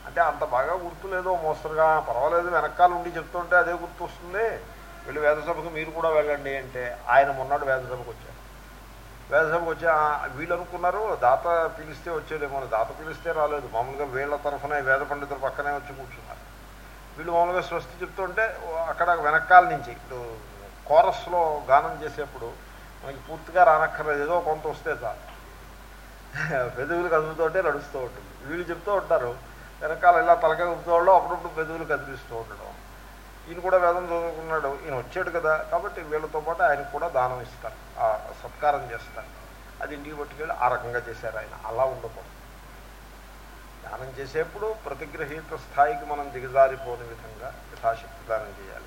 అంటే అంత బాగా గుర్తులేదో మోస్తరుగా పర్వాలేదు వెనకాల ఉండి చెప్తుంటే అదే గుర్తు వస్తుంది. వెళ్ళి వేదసభకు మీరు కూడా వెళ్ళండి అంటే ఆయన మొన్నడు వేదసభకు వచ్చారు వేదసభకు వచ్చి వీళ్ళు అనుకున్నారు దాత పిలిస్తే వచ్చేదేమో దాత పిలిస్తే రాలేదు. మామూలుగా వీళ్ళ తరఫున వేద పండితుల పక్కనే వచ్చి కూర్చున్నారు. వీళ్ళు మామూలుగా స్వస్తి చెప్తుంటే అక్కడ వెనకాల నుంచి ఇప్పుడు కోరస్లో గానం చేసేప్పుడు మనకి పూర్తిగా రానక్కర్లేదు. ఏదో కొంత వస్తే చాలు. పెదవులు కదులుతుంటే నడుస్తూ ఉంటుంది. వీళ్ళు చెప్తూ ఉంటారు వెనకాల ఇలా తలకాయ ఊపుతూ అప్పుడప్పుడు పెదవులు కదిలిస్తూ ఉండడం. ఈయన కూడా వేదం చదువుకున్నాడు ఈయన వచ్చాడు కదా కాబట్టి వీళ్ళతో పాటు ఆయనకు కూడా దానం ఇస్తారు సత్కారం చేస్తారు. అది ఇంటికి పట్టుకెళ్ళి ఆ రకంగా చేశారు ఆయన. అలా ఉండకూడదు. దానం చేసేప్పుడు ప్రతిగ్రహీత స్థాయికి మనం దిగజారిపోని విధంగా యథాశక్తి దానం చేయాలి.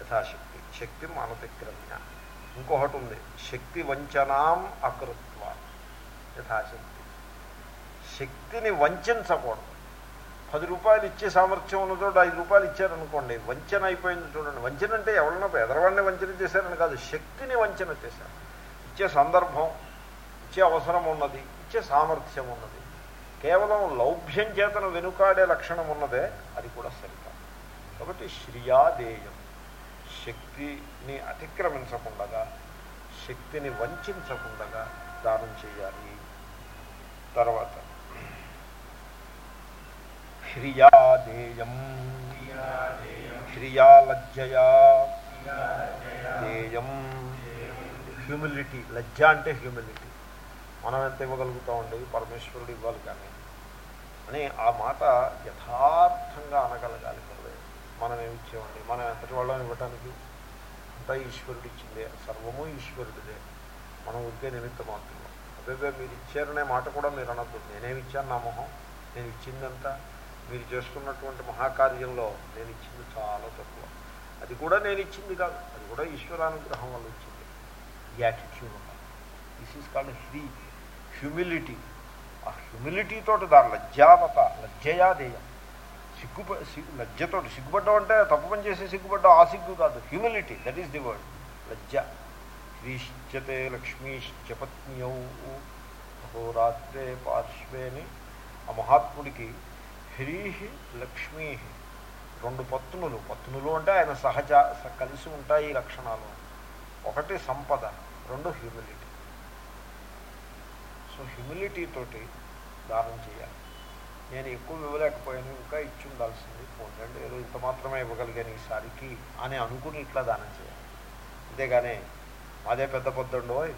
యథాశక్తి శక్తి మానతిక్రమ్య ఇంకొకటి ఉంది శక్తి వంచనాం అకృత్వ. యథాశక్తి. శక్తిని వంచకూడదు పది రూపాయలు ఇచ్చే సామర్థ్యం ఉన్న ఐదు రూపాయలు ఇచ్చారనుకోండి వంచన అయిపోయింది చూడండి. వంచన అంటే ఎవరన్నా ఎదరవాడిని వంచన చేశారని కాదు శక్తిని వంచన చేశారు. ఇచ్చే సందర్భం ఇచ్చే అవసరం ఉన్నది ఇచ్చే సామర్థ్యం ఉన్నది. కేవలం లౌభ్యం చేతను వెనుకాడే లక్షణం ఉన్నదే అది కూడా సరికాదు. కాబట్టి శ్రియాదేయం శక్తిని అతిక్రమించకుండగా శక్తిని వంచకుండగా దానం చేయాలి. తర్వాత హ్రియాదేయం హ్రియాలజ్జయా దేయం హ్యూమిలిటీ లజ్జ అంటే హ్యూమిలిటీ. మనం ఎంత ఇవ్వగలుగుతామండి? పరమేశ్వరుడు ఇవ్వాలి కానీ. అని ఆ మాట యథార్థంగా అనగలగాలి హృదయం మనం ఏమి ఇచ్చేవండి మనం ఎంతటి వాళ్ళని ఇవ్వటానికి? అంతా ఈశ్వరుడు ఇచ్చిందే. సర్వము ఈశ్వరుడిదే. మనం ఉంటే నిమిత్త మాత్రం అదే మీరు ఇచ్చారనే మాట కూడా మీరు అనద్దు. నేనేమి ఇచ్చాను నా మొహం? నేను ఇచ్చిందంతా మీరు చేసుకున్నటువంటి మహాకార్యంలో నేను ఇచ్చింది చాలా తక్కువ. అది కూడా నేను ఇచ్చింది కాదు. అది కూడా ఈశ్వరానుగ్రహం వల్ల ఇచ్చింది యాటిట్యూడ్ దిస్ ఈజ్ కాల్డ్ హ్రీ హ్యూమిలిటీ ఆ హ్యూమిలిటీతో దాని లజ్జావత లజ్జయాదేయం. సిగ్గు లజ్జతో సిగ్గుపడ్డం అంటే తప్పు పని చేసి సిగ్గుపడ్డం ఆ సిగ్గు కాదు. Humility that is the word లజ్జ. హ్రీశ్చతే లక్ష్మీశ్చ పత్న్యౌ. అహోరాత్రే పార్శ్వేని. ఆ మహాత్ముడికి హ్రీ లక్ష్మీ రెండు పత్నులు. పత్నులు అంటే ఆయన సహజ కలిసి ఉంటాయి ఈ లక్షణాలు. ఒకటి సంపద రెండు హ్యూమిలిటీ సో హ్యూమిలిటీ తోటి దానం చేయాలి. నేను ఎక్కువ ఇవ్వలేకపోయాను ఇంకా ఇచ్చి ఉండాల్సింది పోండి ఏదో ఇంత మాత్రమే ఇవ్వగలిగాను ఈసారికి అని అనుకుని ఇట్లా దానం చేయాలి. అంతేగాని అదే పెద్ద పొద్దుండో అని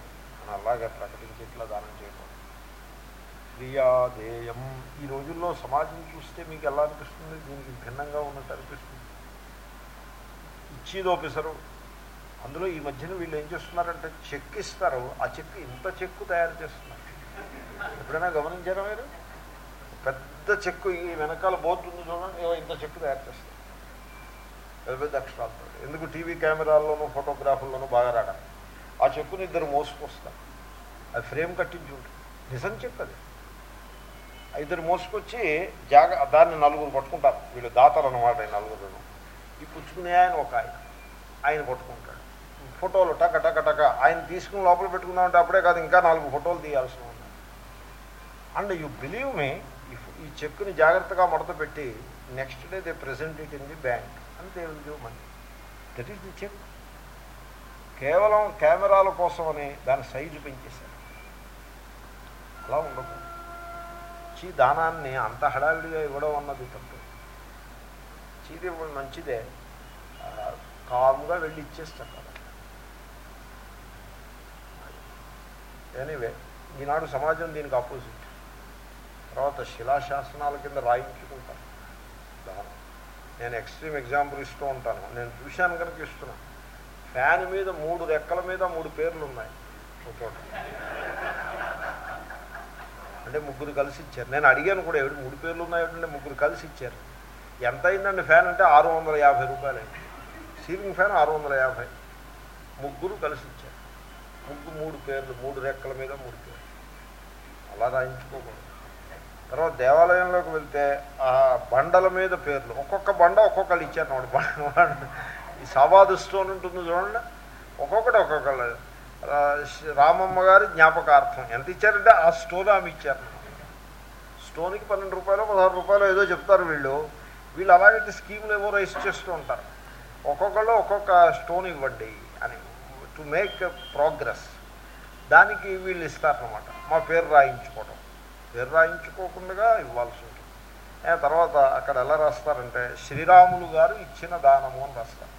అలాగే ప్రకటించి ఇట్లా దానం చేయకూడదు. క్రియాదేయం. ఈ రోజుల్లో సమాజం చూస్తే మీకు ఎలా అనిపిస్తుంది? దీనికి భిన్నంగా ఉన్నట్టు అనిపిస్తుంది. ఇచ్చిదోపిసరు అందులో ఈ మధ్యన వీళ్ళు ఏం చేస్తున్నారంటే చెక్ ఇస్తారు. ఆ చెక్ ఇంత చెక్కు తయారు చేస్తున్నారు. ఎప్పుడైనా గమనించారా మీరు? పెద్ద చెక్కు ఈ వెనకాల బోర్డు ఉంది చూడండి. ఏవో ఇంత చెక్కు తయారు చేస్తారు. పెద్ద పెద్ద అక్షరాలతో ఎందుకు టీవీ కెమెరాల్లోనూ ఫోటోగ్రాఫర్లోనూ బాగా రావడానికి ఆ చెక్కుని ఇద్దరు మోసుకొస్తారు. అది ఫ్రేమ్ కట్టించి ఉంటుంది నిజం చెక్ అది. ఇద్దరు మోసుకొచ్చి జాగ దాన్ని నలుగురు పట్టుకుంటారు. వీళ్ళు దాతలు అనమాట ఈ నలుగురు. ఈ పుచ్చుకునే ఆయన ఒక ఆయన. ఆయన పట్టుకుంటాడు. ఫోటోలు టక టక టక. ఆయన తీసుకుని లోపల పెట్టుకుందామంటే అప్పుడే కాదు ఇంకా నాలుగు ఫోటోలు తీయాల్సి ఉంది అండ్ యు బిలీవ్ మీ ఈ చెక్కుని జాగ్రత్తగా మడత పెట్టి next day they present it in the bank అని they will give money that is the cheque కేవలం కెమెరాల కోసమని దాని సైజు పెంచేశారు. అలా ఉండదు చీ దానాన్ని అంత హడావిడిగా ఇవ్వడం అన్నది తప్పు. చీది ఇవ్వడం మంచిదే. కామ్గా వెళ్ళి ఇచ్చేస్తారు కదా. ఎనీవే ఈనాడు సమాజం దీనికి ఆపోజిట్ తర్వాత శిలాశాసనాల కింద రాయించుకుంటారు దహనం నేను ఎక్స్ట్రీమ్ ఎగ్జాంపుల్ ఇస్తూ ఉంటాను. నేను చూశాను కనుక ఇస్తున్నాను ఫ్యాన్ మీద మూడు రెక్కల మీద మూడు పేర్లు ఉన్నాయి. చోట. అంటే ముగ్గురు కలిసి ఇచ్చారు. నేను అడిగాను కూడా ఎవరు మూడు పేర్లు ఉన్నాయంటే ముగ్గురు కలిసి ఇచ్చారు. ఎంత అయిందండి ఫ్యాన్ అంటే ఆరు వందల యాభై రూపాయలు అయింది. సీలింగ్ ఫ్యాన్ ఆరు వందల యాభై. ముగ్గురు కలిసి ఇచ్చారు. ముగ్గురు మూడు పేర్లు మూడు రెక్కల మీద మూడు పేర్లు. అలా రాయించుకోకూడదు. తర్వాత దేవాలయంలోకి వెళ్తే ఆ బండల మీద పేర్లు. ఒక్కొక్క బండ ఒక్కొక్కరు ఇచ్చారు బండ ఈ సవాదు స్టోన్ ఉంటుంది చూడండి. ఒక్కొక్కటి ఒక్కొక్కళ్ళు. రామమ్మ గారి జ్ఞాపకార్థం. ఎంత ఇచ్చారంటే ఆ స్టోన్ ఆమె ఇచ్చారు. స్టోన్కి పన్నెండు రూపాయలు పదహారు రూపాయలు ఏదో చెప్తారు వీళ్ళు. వీళ్ళు అలాగైతే స్కీములు ఏవో రైస్ చేస్తూ ఉంటారు. ఒక్కొక్కళ్ళు ఒక్కొక్క స్టోన్ ఇవ్వండి అని. To make progress. దానికి వీళ్ళు ఇస్తారనమాట మా పేరు రాయించుకోవడం. పేరు ఇవ్వాల్సి ఉంటుంది తర్వాత అక్కడ ఎలా రాస్తారంటే శ్రీరాములు గారు ఇచ్చిన దానము అని రాస్తారు.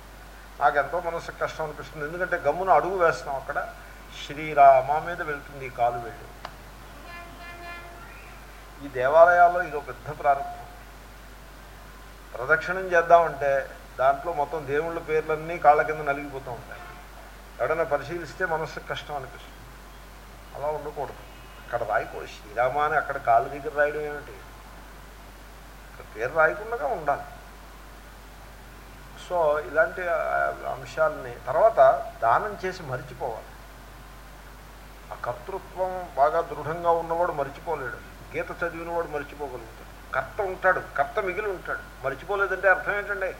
నాకు ఎంతో మనసు కష్టం అనిపిస్తుంది. ఎందుకంటే గమ్మున అడుగు వేస్తాం అక్కడ శ్రీరామ మీద వెళ్తుంది ఈ కాలు వెళ్ళి ఈ దేవాలయాల్లో ఇది ఒక పెద్ద ప్రారంభం. ప్రదక్షిణం చేద్దామంటే దాంట్లో మొత్తం దేవుళ్ళ పేర్లన్నీ కాళ్ళ కింద నలిగిపోతూ ఉంటాయి. ఎవడన్నా పరిశీలిస్తే మనస్సుకు కష్టం అనిపిస్తుంది. అలా ఉండకూడదు. అక్కడ రాయకూడదు. శ్రీరామ అని అక్కడ కాళ్ళ దగ్గర రాయడం ఏమిటి? పేరు రాయకుండా ఉండాలి. సో ఇలాంటి అంశాలని తర్వాత దానం చేసి మరిచిపోవాలి. ఆ కర్తృత్వం బాగా దృఢంగా ఉన్నవాడు మరిచిపోలేడు. గీత చదివినవాడు మరిచిపోగలుగుతాడు. కర్త ఉంటాడు. కర్త మిగిలి ఉంటాడు. మరిచిపోలేదంటే అర్థం ఏంటండి?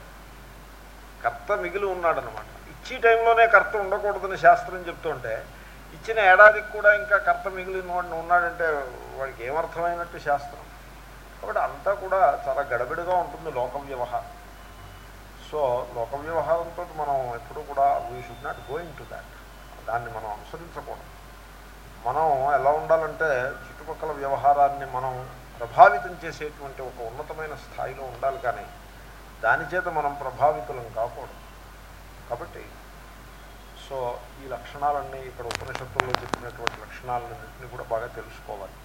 కర్త మిగిలి ఉన్నాడనమాట ఇచ్చి టైంలోనే కర్త ఉండకూడదని శాస్త్రం చెప్తుంటే ఇచ్చిన ఏడాదికి కూడా ఇంకా కర్త మిగిలిన వాడిని ఉన్నాడంటే వాడికి ఏమర్థమైనట్టు శాస్త్రం? కాబట్టి అంతా కూడా చాలా గడబిడిగా ఉంటుంది లోక వ్యవహారం. సో లోక వ్యవహారంతో మనం ఎప్పుడూ కూడా we should not going to that దాన్ని మనం అనుసరించకూడదు. మనం ఎలా ఉండాలంటే చుట్టుపక్కల వ్యవహారాన్ని మనం ప్రభావితం చేసేటువంటి ఒక ఉన్నతమైన స్థాయిలో ఉండాలి కానీ దాని చేత మనం ప్రభావితులం కాకూడదు. కాబట్టి సో ఈ లక్షణాలన్నీ ఇక్కడ ఉపనిషత్తుల్లో చెప్పినటువంటి లక్షణాలన్నింటినీ కూడా బాగా తెలుసుకోవాలి.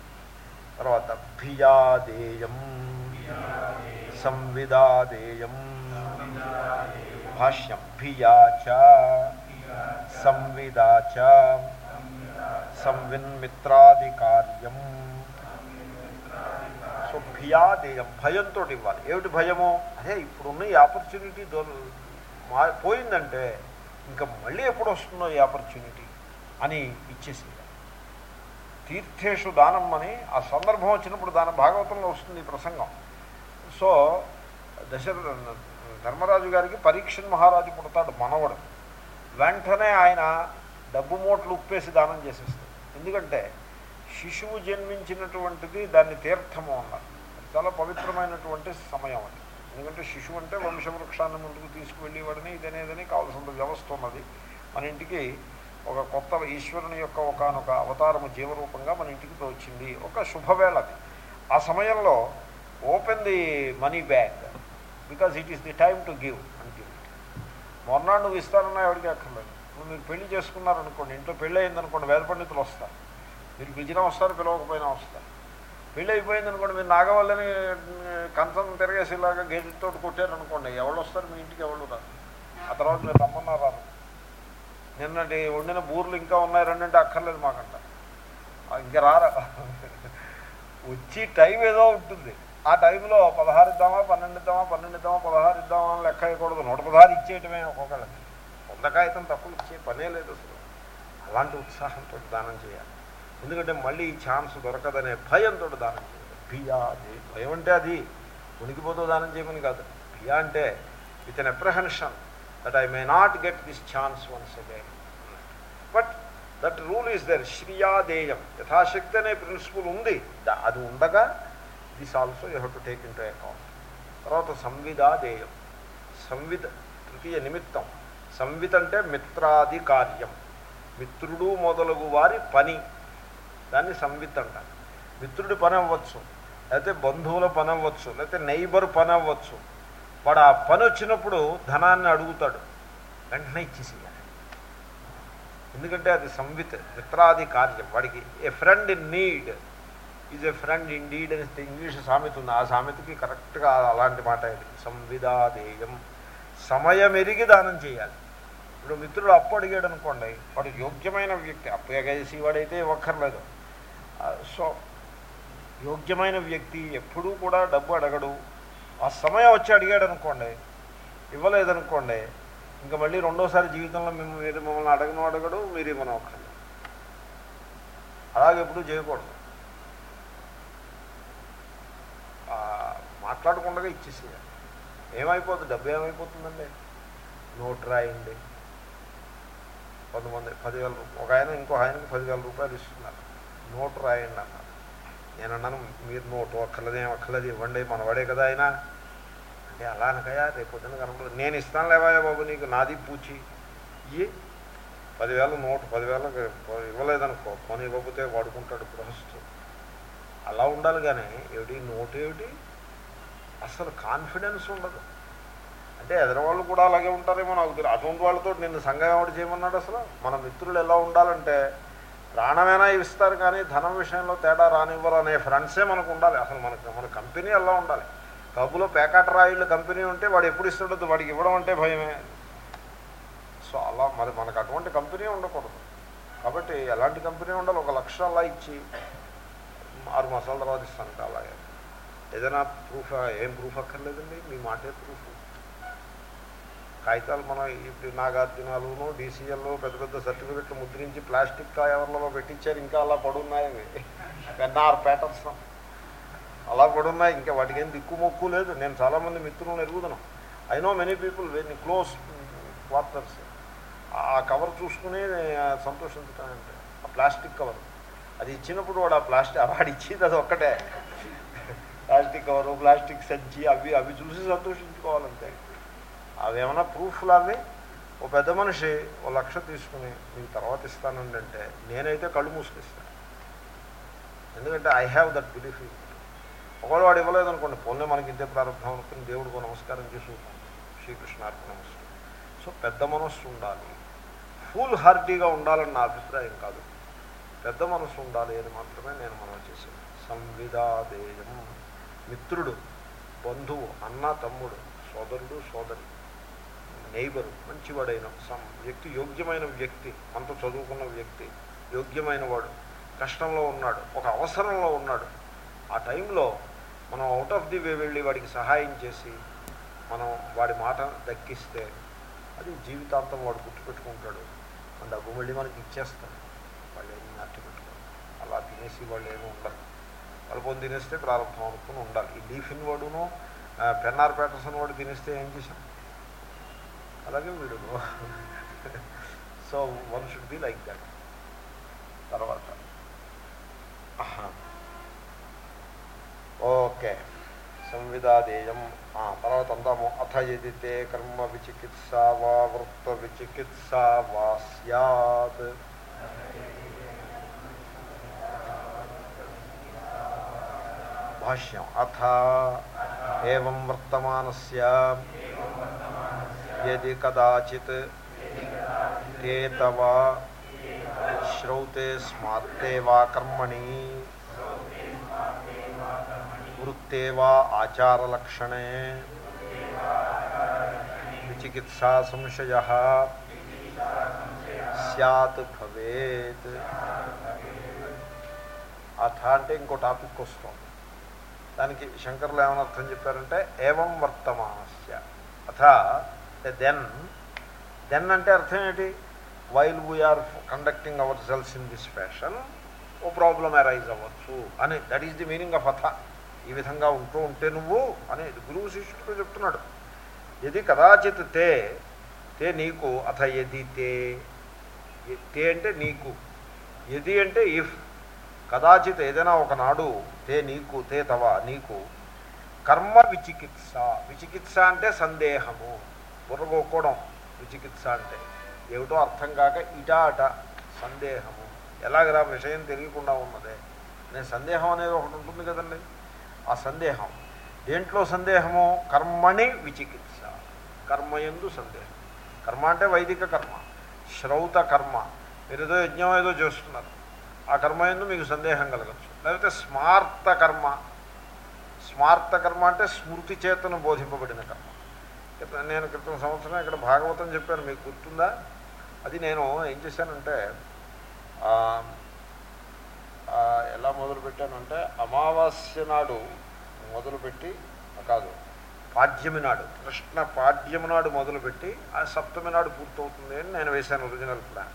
తర్వాత భియాదేయం సంవిదాదేయం భాష్యం భియాచ సంవిదాచ సంవిన్మిత్రాది కార్యం సో భియాదేయం భయంతో ఇవ్వాలి. ఏమిటి భయము? అదే ఇప్పుడున్న ఈ ఆపర్చునిటీ దొ మా పోయిందంటే ఇంకా మళ్ళీ ఎప్పుడు వస్తుందో ఈ ఆపర్చునిటీ అని ఇచ్చేసింది తీర్థేషు దానం అని ఆ సందర్భం వచ్చినప్పుడు దాని భాగవతంలో వస్తుంది ఈ ప్రసంగం. సో దశరథ ధర్మరాజు గారికి పరీక్షన్ మహారాజు పుడతాడు మనవడు. వెంటనే ఆయన డబ్బు మూటలు ఉప్పేసి దానం చేసేస్తాడు. ఎందుకంటే శిశువు జన్మించినటువంటిది దాన్ని తీర్థము అన్నారు. అది చాలా పవిత్రమైనటువంటి సమయం అది. ఎందుకంటే శిశువు అంటే వంశవృక్షాన్ని ముందుకు తీసుకువెళ్ళేవాడని ఇదనేదని కావలసిన వ్యవస్థ ఉన్నది. మన ఇంటికి ఒక కొత్త ఈశ్వరుని యొక్క ఒకనొక అవతారము జీవరూపంగా మన ఇంటికి వచ్చింది. ఒక శుభవేళ అది. ఆ సమయంలో open the money bag because it is the time to give అని గివ్ మొన్నాడు నువ్వు ఇస్తానన్నా ఎవరికి అక్కర్లేదు. ఇప్పుడు మీరు పెళ్ళి చేసుకున్నారనుకోండి ఇంట్లో పెళ్ళి అయిందనుకోండి వేద పండితులు వస్తారు. మీరు పిలిచినా వస్తారు పిలవకపోయినా వస్తారు. పెళ్ళి అయిపోయింది అనుకోండి మీరు నాగవల్లని కంచం తిరగేసేలాగా కొట్టారు కొట్టారనుకోండి ఎవరు వస్తారు మీ ఇంటికి ఎవరు రాదు ఆ తర్వాత మీరు రమ్మన్నా రారు నిన్నటి వండిన బూర్లు ఇంకా ఉన్నాయి రెండంటే అక్కర్లేదు మాకంట. ఇంకా రారా? వచ్చి టైం ఏదో ఉంటుంది. ఆ టైంలో పదహారు ఇద్దామా పన్నెండు ఇద్దామా పన్నెండు ఇద్దామా పదహారు ఇద్దామా అని లెక్క వేయకూడదు. నూట పదహారు ఇచ్చేయటమే ఒక్కొక్కళ్ళకి. వంద కాగితం తక్కువ ఇచ్చే పనే లేదు అసలు. అలాంటి ఉత్సాహంతో దానం చేయాలి. ఎందుకంటే మళ్ళీ ఈ ఛాన్స్ దొరకదనే భయంతో దానం చేయాలి. భయం అంటే అది ఉనికిపోతూ దానం చేయమని కాదు. పియా అంటే with an apprehension that I may not get this chance once again but that rule is there శ్రియాదేయం యథాశక్తి అనే ప్రిన్సిపల్ ఉంది అది ఉండగా this also you have to take into account తర్వాత సంవిధాదేయం సంవిధ తృతీయ నిమిత్తం. సంవిత్ అంటే మిత్రాది కార్యం మిత్రుడు మొదలగు వారి పని. దాన్ని సంవిత్ అంటారు. మిత్రుడి పని అవ్వచ్చు లేకపోతే బంధువుల పని అవ్వచ్చు లేకపోతే నైబర్ పని అవ్వచ్చు వాడు ఆ పని వచ్చినప్పుడు ధనాన్ని అడుగుతాడు. వెంటనే ఇచ్చేసేయాలి. ఎందుకంటే అది సంవిత్ మిత్రాది కార్యం. వాడికి a friend in need is a friend indeed అని ఇంగ్లీష్ సామెత ఉంది. ఆ సామెతకి కరెక్ట్గా అలాంటి మాట ఇది. సంవిదాదేయం. సమయం ఎరిగి దానం చేయాలి. ఇప్పుడు మిత్రుడు అప్పు అడిగాడు అనుకోండి వాడు యోగ్యమైన వ్యక్తి. అప్పు ఎగేసి వాడైతే ఇవ్వక్కర్లేదు. సో యోగ్యమైన వ్యక్తి ఎప్పుడూ కూడా డబ్బు అడగడు. ఆ సమయం వచ్చి అడిగాడు అనుకోండి ఇవ్వలేదనుకోండి ఇంకా మళ్ళీ రెండోసారి జీవితంలో మేము మీరు మమ్మల్ని అడగను అడగడు మీరు ఇవ్వను ఒక్కర్లేదు అలాగే ఎప్పుడూ చేయకూడదు. మాట్లాడకుండా ఇచ్చేసేయాలి ఏమైపోతుంది డబ్బు ఏమైపోతుందండి? నోట్ రాయండి. కొంతమంది పదివేల రూపాయలు ఒక ఆయన ఇంకో ఆయనకి పదివేల రూపాయలు ఇస్తున్నారు. నోటు రాయండి అన్న. నేను అన్నాను మీరు నోటు అక్కర్లేదు ఏం అక్కర్లేదు ఇవ్వండి మనవాడే కదా ఆయన. అంటే అలా అనకయా రేపు పొద్దున కనపడదు. నేను ఇస్తాను లేవాయా బాబు నీకు నాది పూచి. ఇయ్యి పదివేల నోటు పదివేల ఇవ్వలేదనుకో కొని ఇవ్వకపోతే వాడుకుంటాడు గృహస్థు. అలా ఉండాలి కానీ ఏమిటి నోటు ఏమిటి? అసలు కాన్ఫిడెన్స్ ఉండదు. అంటే ఎదరవాళ్ళు కూడా అలాగే ఉంటారేమో నాకు తెలియదు అటువంటి వాళ్ళతో నిన్ను సంఘం ఎవరు చేయమన్నాడు అసలు? మన మిత్రులు ఎలా ఉండాలంటే ప్రాణమైనా ఇస్తారు కానీ ధనం విషయంలో తేడా రానివ్వరు అనే ఫ్రెండ్సే మనకు ఉండాలి. అసలు మనకు మన కంపెనీ ఎలా ఉండాలి. కబులో పేకాట రాయిళ్ళు కంపెనీ ఉంటే వాడు ఎప్పుడు ఇస్తుండదు వాడికి ఇవ్వడం అంటే భయమే. సో అలా మరి మనకు అటువంటి కంపెనీ ఉండకూడదు. కాబట్టి ఎలాంటి కంపెనీ ఉండాలి? ఒక లక్ష అలా ఇచ్చి ఆరు మాసాల తర్వాత ఇస్తాను అలాగే ఏదైనా ప్రూఫ్ ఏం ప్రూఫ్ అక్కర్లేదండి. మీ మాటే ప్రూఫ్ కాగితాలు మనం ఇప్పుడు నాగార్జునాలును డీసీఎల్లో పెద్ద పెద్ద సర్టిఫికెట్లు ముద్రించి ప్లాస్టిక్ కవర్లలో పెట్టించారు. ఇంకా అలా పడున్నాయి. పెన్నార్ ప్యాటర్న్స్ అలా పడున్నాయి. ఇంకా వాటికి ఏం దిక్కు మొక్కు లేదు. నేను చాలామంది మిత్రులను ఎరుగుతున్నాను I know many people very close quarters ఆ కవర్ చూసుకుని సంతోషించటం ఆ ప్లాస్టిక్ కవర్. అది ఇచ్చినప్పుడు వాడు ఆ ప్లాస్టిక్ వాడు ఇచ్చింది అది ఒక్కటే. ప్లాస్టిక్ కవరు ప్లాస్టిక్ సంచి అవి అవి చూసి సంతోషించుకోవాలంతే. అవి ఏమైనా ప్రూఫ్లు అవి? ఓ పెద్ద మనిషి ఓ లక్ష తీసుకుని మీకు తర్వాత ఇస్తానండి అంటే నేనైతే కళ్ళు మూసుకొస్తాను ఎందుకంటే ఐ హ్యావ్ దట్ బిలీఫ్ ఒకవేళ వాడు ఇవ్వలేదు అనుకోండి పోలే మనకి ఇంతే ప్రారంభం అనుకుని దేవుడికి నమస్కారం చేసుకుంటాం శ్రీకృష్ణార్పణ నమస్కారం. సో పెద్ద మనస్సు ఉండాలి. ఫుల్ హార్టీగా ఉండాలని నా అభిప్రాయం కాదు. పెద్ద మనస్సు ఉండాలి అని మాత్రమే నేను మనం చేశాను సంవిధాదేయం. మిత్రుడు బంధువు అన్న తమ్ముడు సోదరుడు సోదరి. నైబరు మంచివాడైన సం వ్యక్తి యోగ్యమైన వ్యక్తి మనతో చదువుకున్న వ్యక్తి యోగ్యమైన వాడు కష్టంలో ఉన్నాడు ఒక అవసరంలో ఉన్నాడు. ఆ టైంలో మనం అవుట్ ఆఫ్ ది వే వెళ్ళి వాడికి సహాయం చేసి మనం వాడి మాట దక్కిస్తే అది జీవితాంతం వాడు గుర్తుపెట్టుకుంటాడు. మన డబ్బు మళ్ళీ మనకి ఇచ్చేస్తాడు. వాళ్ళు ఏమి నాటి అలా తినేసి వాళ్ళు ఏమి ఉండరు. వాళ్ళు పొంది తినేస్తే ప్రారంభం అనుకుని ఉండాలి. ఈ లీఫిన్ వాడును పెన్నార్ పేటర్సన్ వాడు తినేస్తే ఏం చేశాం? అలాగే వీడును so one should be like that తర్వాత. ఓకే సంవిధాదేయం. తర్వాత అందాము అథ ఎదితే కర్మ విచికిత్స వా వృత్త విచికిత్స వా సత్ భాష్యం. అథ ఏం వర్తమానస్య యది కదాచిత్ తే తవ శ్రౌతే స్మార్తే వా కర్మణి వృత్తే వా ఆచారలక్షణే విచికిత్సా సంశయ సత్ భవేత్ అథ అంటే ఇంకో టాపిక్ వస్తుంది. దానికి శంకర్లు ఏమైనా అర్థం చెప్పారంటే ఏవం వర్తమానస్య. అథ దెన్ దెన్ అంటే అర్థం ఏంటి? While we are conducting ourselves in this fashion oh problem arise అవ్వచ్చు అని. That is the meaning of అథ ఈ విధంగా ఉంటూ ఉంటే నువ్వు అని గురువు శిష్యుడు చెప్తున్నాడు. ఎది కదాచిత్ తే తే నీకు అథ ఎది తే. తే అంటే నీకు. ఎది అంటే ఇఫ్ కదాచిత్ ఏదైనా ఒకనాడు తే నీకు తే తవ నీకు. కర్మ విచికిత్స. విచికిత్స అంటే సందేహము. బుర్రగొక్కడం విచికిత్స అంటే ఏమిటో అర్థం కాక ఇటా అట సందేహము. ఎలాగరా విషయం తెలియకుండా ఉన్నదే? అనే సందేహం అనేది ఒకటి ఉంటుంది కదండి. ఆ సందేహం. దేంట్లో సందేహము? కర్మని విచికిత్స. కర్మయందు సందేహం. కర్మ అంటే వైదిక కర్మ. శ్రౌత కర్మ. మీరు ఏదో యజ్ఞం ఏదో చేస్తున్నారు. ఆ కర్మ ఎందు మీకు సందేహం కలగచ్చు. లేకపోతే స్మార్త కర్మ. స్మార్త కర్మ అంటే స్మృతి చేతను బోధింపబడిన కర్మ. నేను క్రితం సంవత్సరం ఇక్కడ భాగవతం చెప్పాను. మీకు గుర్తుందా? అది నేను ఏం చేశానంటే ఎలా మొదలుపెట్టానంటే అమావాస్య నాడు మొదలుపెట్టి కాదు పాడ్యమి నాడు కృష్ణ పాడ్యమి నాడు మొదలుపెట్టి ఆ సప్తమి నాడు పూర్తవుతుంది అని నేను వేశాను ఒరిజినల్ ప్లాన్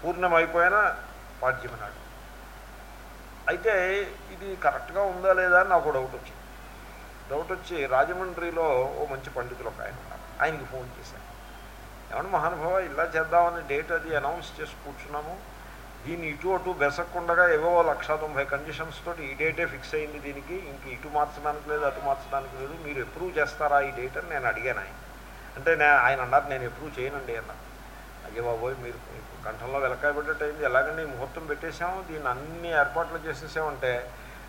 పూర్ణమైపోయిన పాడ్యమి నాడు. అయితే ఇది కరెక్ట్గా ఉందా లేదా అని నాకు డౌట్ వచ్చింది. డౌట్ వచ్చి రాజమండ్రిలో ఓ మంచి పండితులు ఒక ఆయన ఉన్నారు ఆయనకి ఫోన్ చేశాను. ఏమన్నా మహానుభావ ఇలా చేద్దామని డేట్ అది అనౌన్స్ చేసి కూర్చున్నాము. దీన్ని ఇటు అటు బెసక్కుండగా ఏవో లక్ష తొంభై కండిషన్స్ తోటి ఈ డేటే ఫిక్స్ అయింది దీనికి. ఇంక ఇటు మార్చడానికి లేదు అటు మార్చడానికి లేదు. మీరు ఎప్రూవ్ చేస్తారా ఈ డేట్ అని నేను అడిగాను ఆయన. అంటే నేను ఆయన అన్నారు నేను ఎప్రూవ్ చేయనండి అన్నారు. అయ్యో బాబోయ్ మీరు కంఠంలో వెలకాయ పెట్టేట్టు అయింది. ఎలాగండి ముహూర్తం పెట్టేశాము? దీన్ని అన్ని ఏర్పాట్లు చేసేసామంటే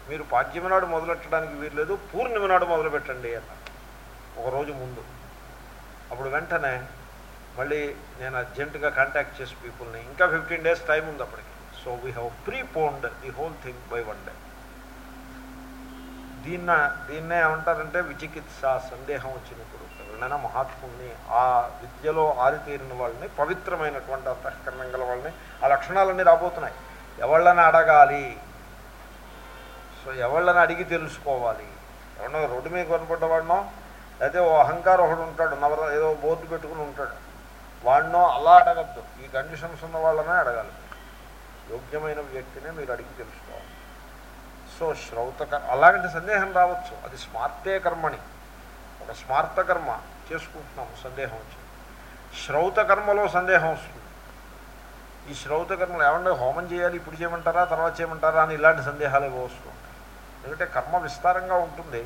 మీరు పాడ్యమి నాడు మొదలెట్టడానికి వీల్లేదు పూర్ణిమ నాడు మొదలు పెట్టండి అన్నారు ఒకరోజు ముందు. అప్పుడు వెంటనే మళ్ళీ నేను అర్జెంటుగా కాంటాక్ట్ చేసి పీపుల్ని ఇంకా ఫిఫ్టీన్ డేస్ టైం ఉంది అప్పటికి. So we have preponed the whole thing by one day దీన్న దీన్నే ఏమంటారంటే విచికిత్స సందేహం వచ్చినప్పుడు ఎవరినైనా మహాత్ముడిని ఆ విద్యలో ఆరితీరిన వాళ్ళని పవిత్రమైనటువంటి అంతఃకరణం గల వాళ్ళని ఆ లక్షణాలన్నీ రాబోతున్నాయి. ఎవళ్ళని అడగాలి? సో ఎవళ్ళని అడిగి తెలుసుకోవాలి? ఎవరన్నా రోడ్డు మీద కనపడ్డవాడినో? అయితే ఓ అహంకారం ఒకడు ఉంటాడు నవర ఏదో బోర్డు పెట్టుకుని ఉంటాడు. వాడినో అలా అడగద్దు. ఈ కండిషన్స్ ఉన్న వాళ్ళనే అడగాలి. యోగ్యమైన వ్యక్తినే మీరు అడిగి తెలుసుకోవాలి. సో శ్రౌత అలాంటి సందేహం రావచ్చు. అది స్మార్తే కర్మని. ఒక స్మార్త కర్మ చేసుకుంటున్నాము సందేహం వచ్చి. శ్రౌత కర్మలో సందేహం వస్తుంది. ఈ శ్రౌత కర్మలు ఏమన్నా హోమం చేయాలి ఇప్పుడు చేయమంటారా తర్వాత చేయమంటారా అని ఇలాంటి సందేహాలు ఏవో వస్తుంది ఎందుకంటే కర్మ విస్తారంగా ఉంటుంది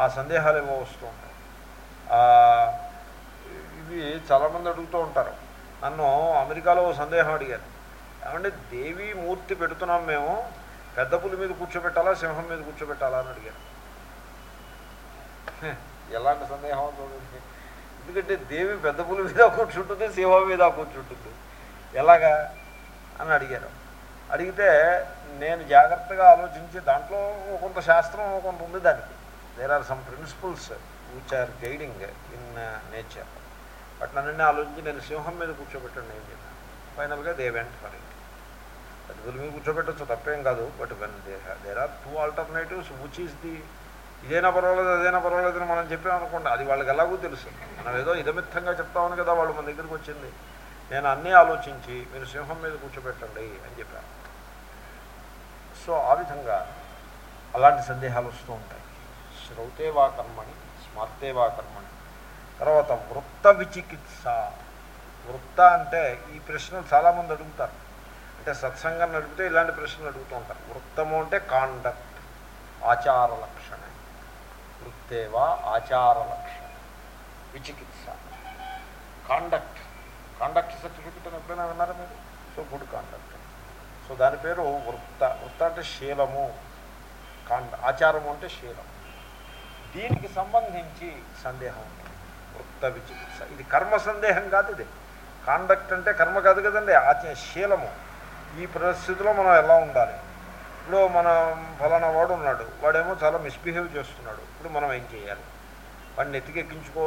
ఆ సందేహాలు ఏవో వస్తూ ఉంటాయి. ఇవి చాలామంది అడుగుతూ ఉంటారు. నన్ను అమెరికాలో ఓ సందేహం అడిగారు. ఏమంటే దేవి మూర్తి పెడుతున్నాం మేము పెద్ద పులి మీద కూర్చోబెట్టాలా సింహం మీద కూర్చోబెట్టాలా అని అడిగారు. ఎలాంటి సందేహం చూడండి. ఎందుకంటే దేవి పెద్ద పులి మీద కూర్చుంటుంది సింహం మీద కూర్చుంటుంది. ఎలాగా అని అడిగారు. అడిగితే నేను జాగ్రత్తగా ఆలోచించి దాంట్లో కొంత శాస్త్రం కొంత ఉంది దానికి. There are some principles which are guiding in nature but నన్ను ఆలోచించి నేను సింహం మీద కూర్చోబెట్టండి ఏం చెప్పాను ఫైనల్గా దే వెంట్ ఫర్ ఇట్ అది గురి మీద కూర్చోబెట్టచ్చు తప్పేం కాదు. But when they there are two alternatives which is the ఇదైనా పర్వాలేదు అదైనా పర్వాలేదు అని మనం చెప్పామనుకోండి అది వాళ్ళకి ఎలాగో తెలుసు. మనం ఏదో ఇదమిత్తంగా చెప్తామని కదా వాళ్ళు మన దగ్గరికి వచ్చింది. నేను అన్నీ ఆలోచించి మీరు సింహం మీద కూర్చోబెట్టండి అని చెప్పాను. సో ఆ విధంగా అలాంటి సందేహాలు వస్తూ ఉంటాయి. శ్రౌతే వా కర్మణి స్మార్తే వా కర్మణి. తర్వాత వృత్త విచికిత్స. వృత్త అంటే ఈ ప్రశ్నలు చాలామంది అడుగుతారు. అంటే సత్సంగం నడిపితే ఇలాంటి ప్రశ్నలు అడుగుతూ ఉంటారు. వృత్తము అంటే కాండక్ట్ ఆచార లక్షణ. వృత్తేవా ఆచార లక్షణ. విచికిత్స. కాండక్ట్ కాండక్ట్ సర్టిఫికెట్ ఎప్పుడైనా విన్నారా మీరు? సో గుడ్ కాండక్ట్ సో దాని పేరు వృత్త వృత్త అంటే శీలము. కాండ ఆచారము అంటే శీలం దీనికి సంబంధించి సందేహం ఉంటుంది వృత్త విచికిత్స ఇది కర్మ సందేహం కాదు ఇది. కాండక్ట్ అంటే కర్మ కాదు కదండి ఆచ శీలము. ఈ పరిస్థితిలో మనం ఎలా ఉండాలి? ఇప్పుడు మన ఫలానా వాడు ఉన్నాడు వాడేమో చాలా మిస్బిహేవ్ చేస్తున్నాడు. ఇప్పుడు మనం ఏం చేయాలి? వాడిని ఎత్తికెక్కించుకో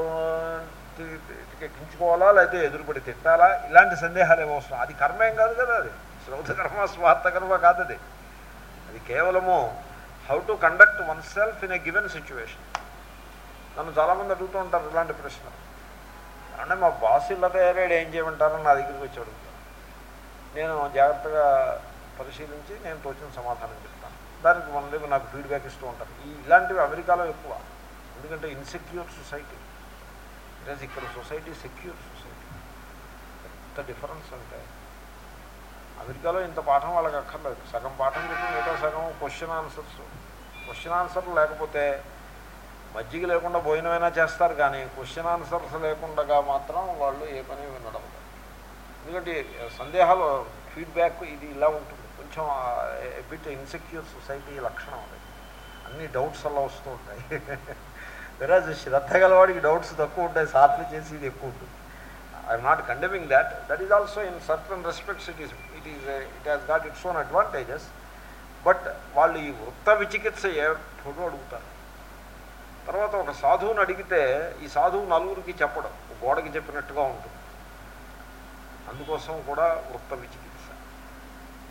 ఎత్తికెక్కించుకోవాలా లేకపోతే ఎదురుపడి తిట్టాలా? ఇలాంటి సందేహాలు ఏమో వస్తున్నాయి. అది కర్మేం కాదు కదా అది. శ్రౌత కర్మ స్వార్థ కర్మ కాదు అది. అది కేవలము how to conduct oneself in a given situation నన్ను చాలామంది అడుగుతూ ఉంటారు ఇలాంటి ప్రశ్న అంటే మా బాస్ ఇలా తయారయ్యాడు ఏం చేయమంటారని నా దగ్గరికి వచ్చి అడుగుతాను నేను జాగ్రత్తగా పరిశీలించి నేను తోచిన సమాధానం చెప్తాను. దానికి మన దగ్గర నాకు ఫీడ్బ్యాక్ ఇస్తూ ఉంటారు. ఈ ఇలాంటివి అమెరికాలో ఎక్కువ. ఎందుకంటే ఇన్సెక్యూర్ సొసైటీ ఈరోజు ఇక్కడ సొసైటీ సెక్యూర్ సొసైటీ ఎంత డిఫరెన్స్ అంటే అమెరికాలో ఇంత పాఠం వాళ్ళకి అక్కర్లేదు. సగం పాఠం చెప్పి మిగతా సగం క్వశ్చన్ ఆన్సర్స్ క్వశ్చన్ ఆన్సర్లు లేకపోతే మజ్జిగ లేకుండా భోజనమైనా చేస్తారు కానీ క్వశ్చన్ ఆన్సర్స్ లేకుండా మాత్రం వాళ్ళు ఏ పని వినడం ఎందుకంటే సందేహాలు ఫీడ్బ్యాక్ ఇది ఇలా ఉంటుంది. కొంచెం బిట్ ఇన్సెక్యూర్ సొసైటీ లక్షణం అది. అన్ని డౌట్స్ అలా వస్తూ ఉంటాయి. వెరాజ్ శ్రద్ధ గలవాడికి డౌట్స్ తక్కువ ఉంటాయి సాధన చేసేది ఎక్కువ ఉంటుంది. I'm not condemning that that is also in certain respects it is it is it has got its own advantages but వాళ్ళు ఈ వృత్త విచికిత్స ఎప్పుడు అడుగుతారు? తర్వాత ఒక సాధువుని అడిగితే ఈ సాధువు నలుగురికి చెప్పడం గోడకి చెప్పినట్టుగా ఉంటుంది. అందుకోసం కూడా వృత్త విచికిత్స.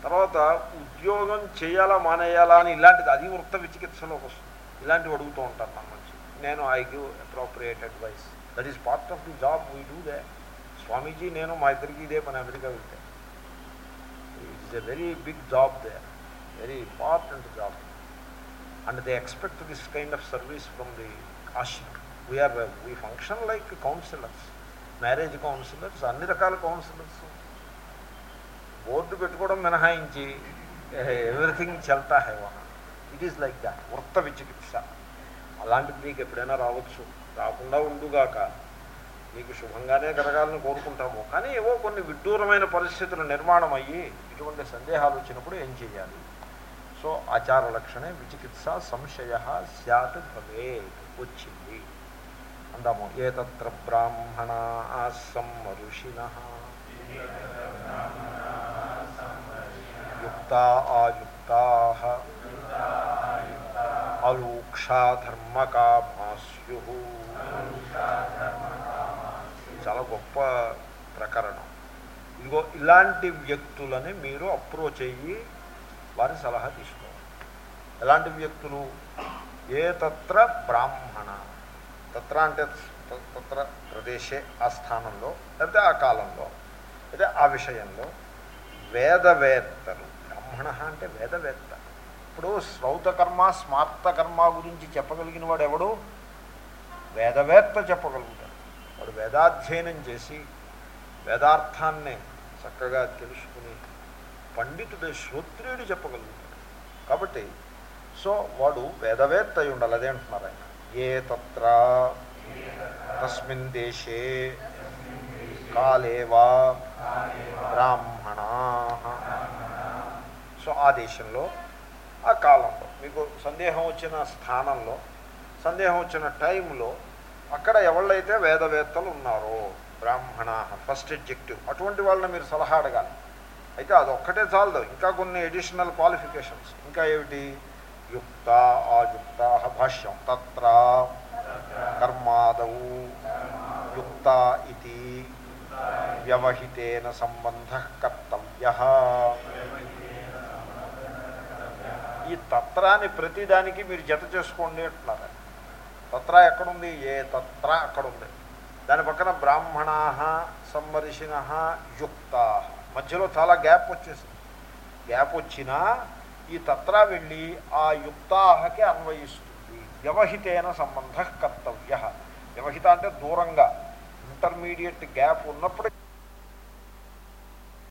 తర్వాత ఉద్యోగం చేయాలా మానేయాలా అని ఇలాంటిది అది వృత్త విచికిత్సలోకి వస్తుంది. ఇలాంటివి అడుగుతూ ఉంటారు నా మంచి నేను I give appropriate advice that is part of the job we do they Swamiji నేను మా ఇద్దరికి ఇదే పని. అమెరికా వెళ్తే. It is a very big job they very important job and they expect this kind of service from the ashram we are we function like counsellors marriage counsellors అన్ని రకాల counsellors board పెట్టుకోవడం మినహాయించి everything చల్తా హైవాన్. It is like that వృత్త విచికిత్స. అలాంటిది మీకు ఎప్పుడైనా రావచ్చు. రాకుండా ఉండుగాక మీకు శుభంగానే జరగాలని కోరుకుంటాము. కానీ ఏవో కొన్ని విడ్డూరమైన పరిస్థితులు నిర్మాణం అయ్యి ఇటువంటి సందేహాలు వచ్చినప్పుడు ఏం చేయాలి? సో ఆచార లక్షణే విచికిత్స సంశయ సత్ భవే వచ్చింది. అందాము. ఏతత్ర బ్రాహ్మణ సమ్మరుషిణ యుక్త ఆయుక్త. అలూ ధర్మకామాస్యు చాలా గొప్ప ప్రకరణం. ఇదిగో ఇలాంటి వ్యక్తులని మీరు అప్రోచ్ అయ్యి వారి సలహా తీసుకోవాలి. ఎలాంటి వ్యక్తులు? ఏ తత్ర బ్రాహ్మణ. తత్ర అంటే తత్ర ప్రదేశే ఆ స్థానంలో లేకపోతే ఆ కాలంలో లేదా ఆ విషయంలో వేదవేత్తలు. బ్రాహ్మణ అంటే వేదవేత్త. ఇప్పుడు శ్రౌతకర్మ స్మార్తకర్మ గురించి చెప్పగలిగిన వాడు ఎవడు వేదవేత్త చెప్పగలుగుతాడు. వాడు వేదాధ్యయనం చేసి వేదార్థాన్ని చక్కగా తెలుసుకుని పండితుడు శ్రోత్రియుడు చెప్పగలుగుతాడు. కాబట్టి సో వాడు వేదవేత్త అయి ఉండాలి అదే అంటున్నారు ఆయన. ఏ తత్ర? తస్మిన్ దేశే కాలేవా బ్రాహ్మణా. సో ఆ దేశంలో ఆ కాలంలో మీకు సందేహం వచ్చిన స్థానంలో సందేహం వచ్చిన టైంలో అక్కడ ఎవళ్ళైతే వేదవేత్తలు ఉన్నారో బ్రాహ్మణ ఫస్ట్ ఎడ్జెక్టివ్ అటువంటి వాళ్ళని మీరు సలహా అడగాలి. అయితే అదొక్కటే చాలదు. ఇంకా కొన్ని ఎడిషనల్ క్వాలిఫికేషన్స్ ఇంకా ఏమిటి? యుక్త ఆయుక్త భాష్యం. తత్ర కర్మాదౌ యుక్త ఇది వ్యవహితేన సంబంధ కర్తవ్య. ఈ తత్రాన్ని ప్రతిదానికి మీరు జత చేసుకోండి అంటున్నారు. తత్ర ఎక్కడుంది? ఏ తత్ర అక్కడుంది. దాని పక్కన బ్రాహ్మణా సంవర్షిణ యుక్త. మధ్యలో చాలా గ్యాప్ వచ్చేసింది. గ్యాప్ వచ్చినా ఈ తత్ర వెళ్ళి ఆ యుక్తాహకి అన్వయిస్తుంది. వ్యవహితేన సంబంధ కర్తవ్య. వ్యవహిత అంటే దూరంగా. ఇంటర్మీడియట్ గ్యాప్ ఉన్నప్పుడు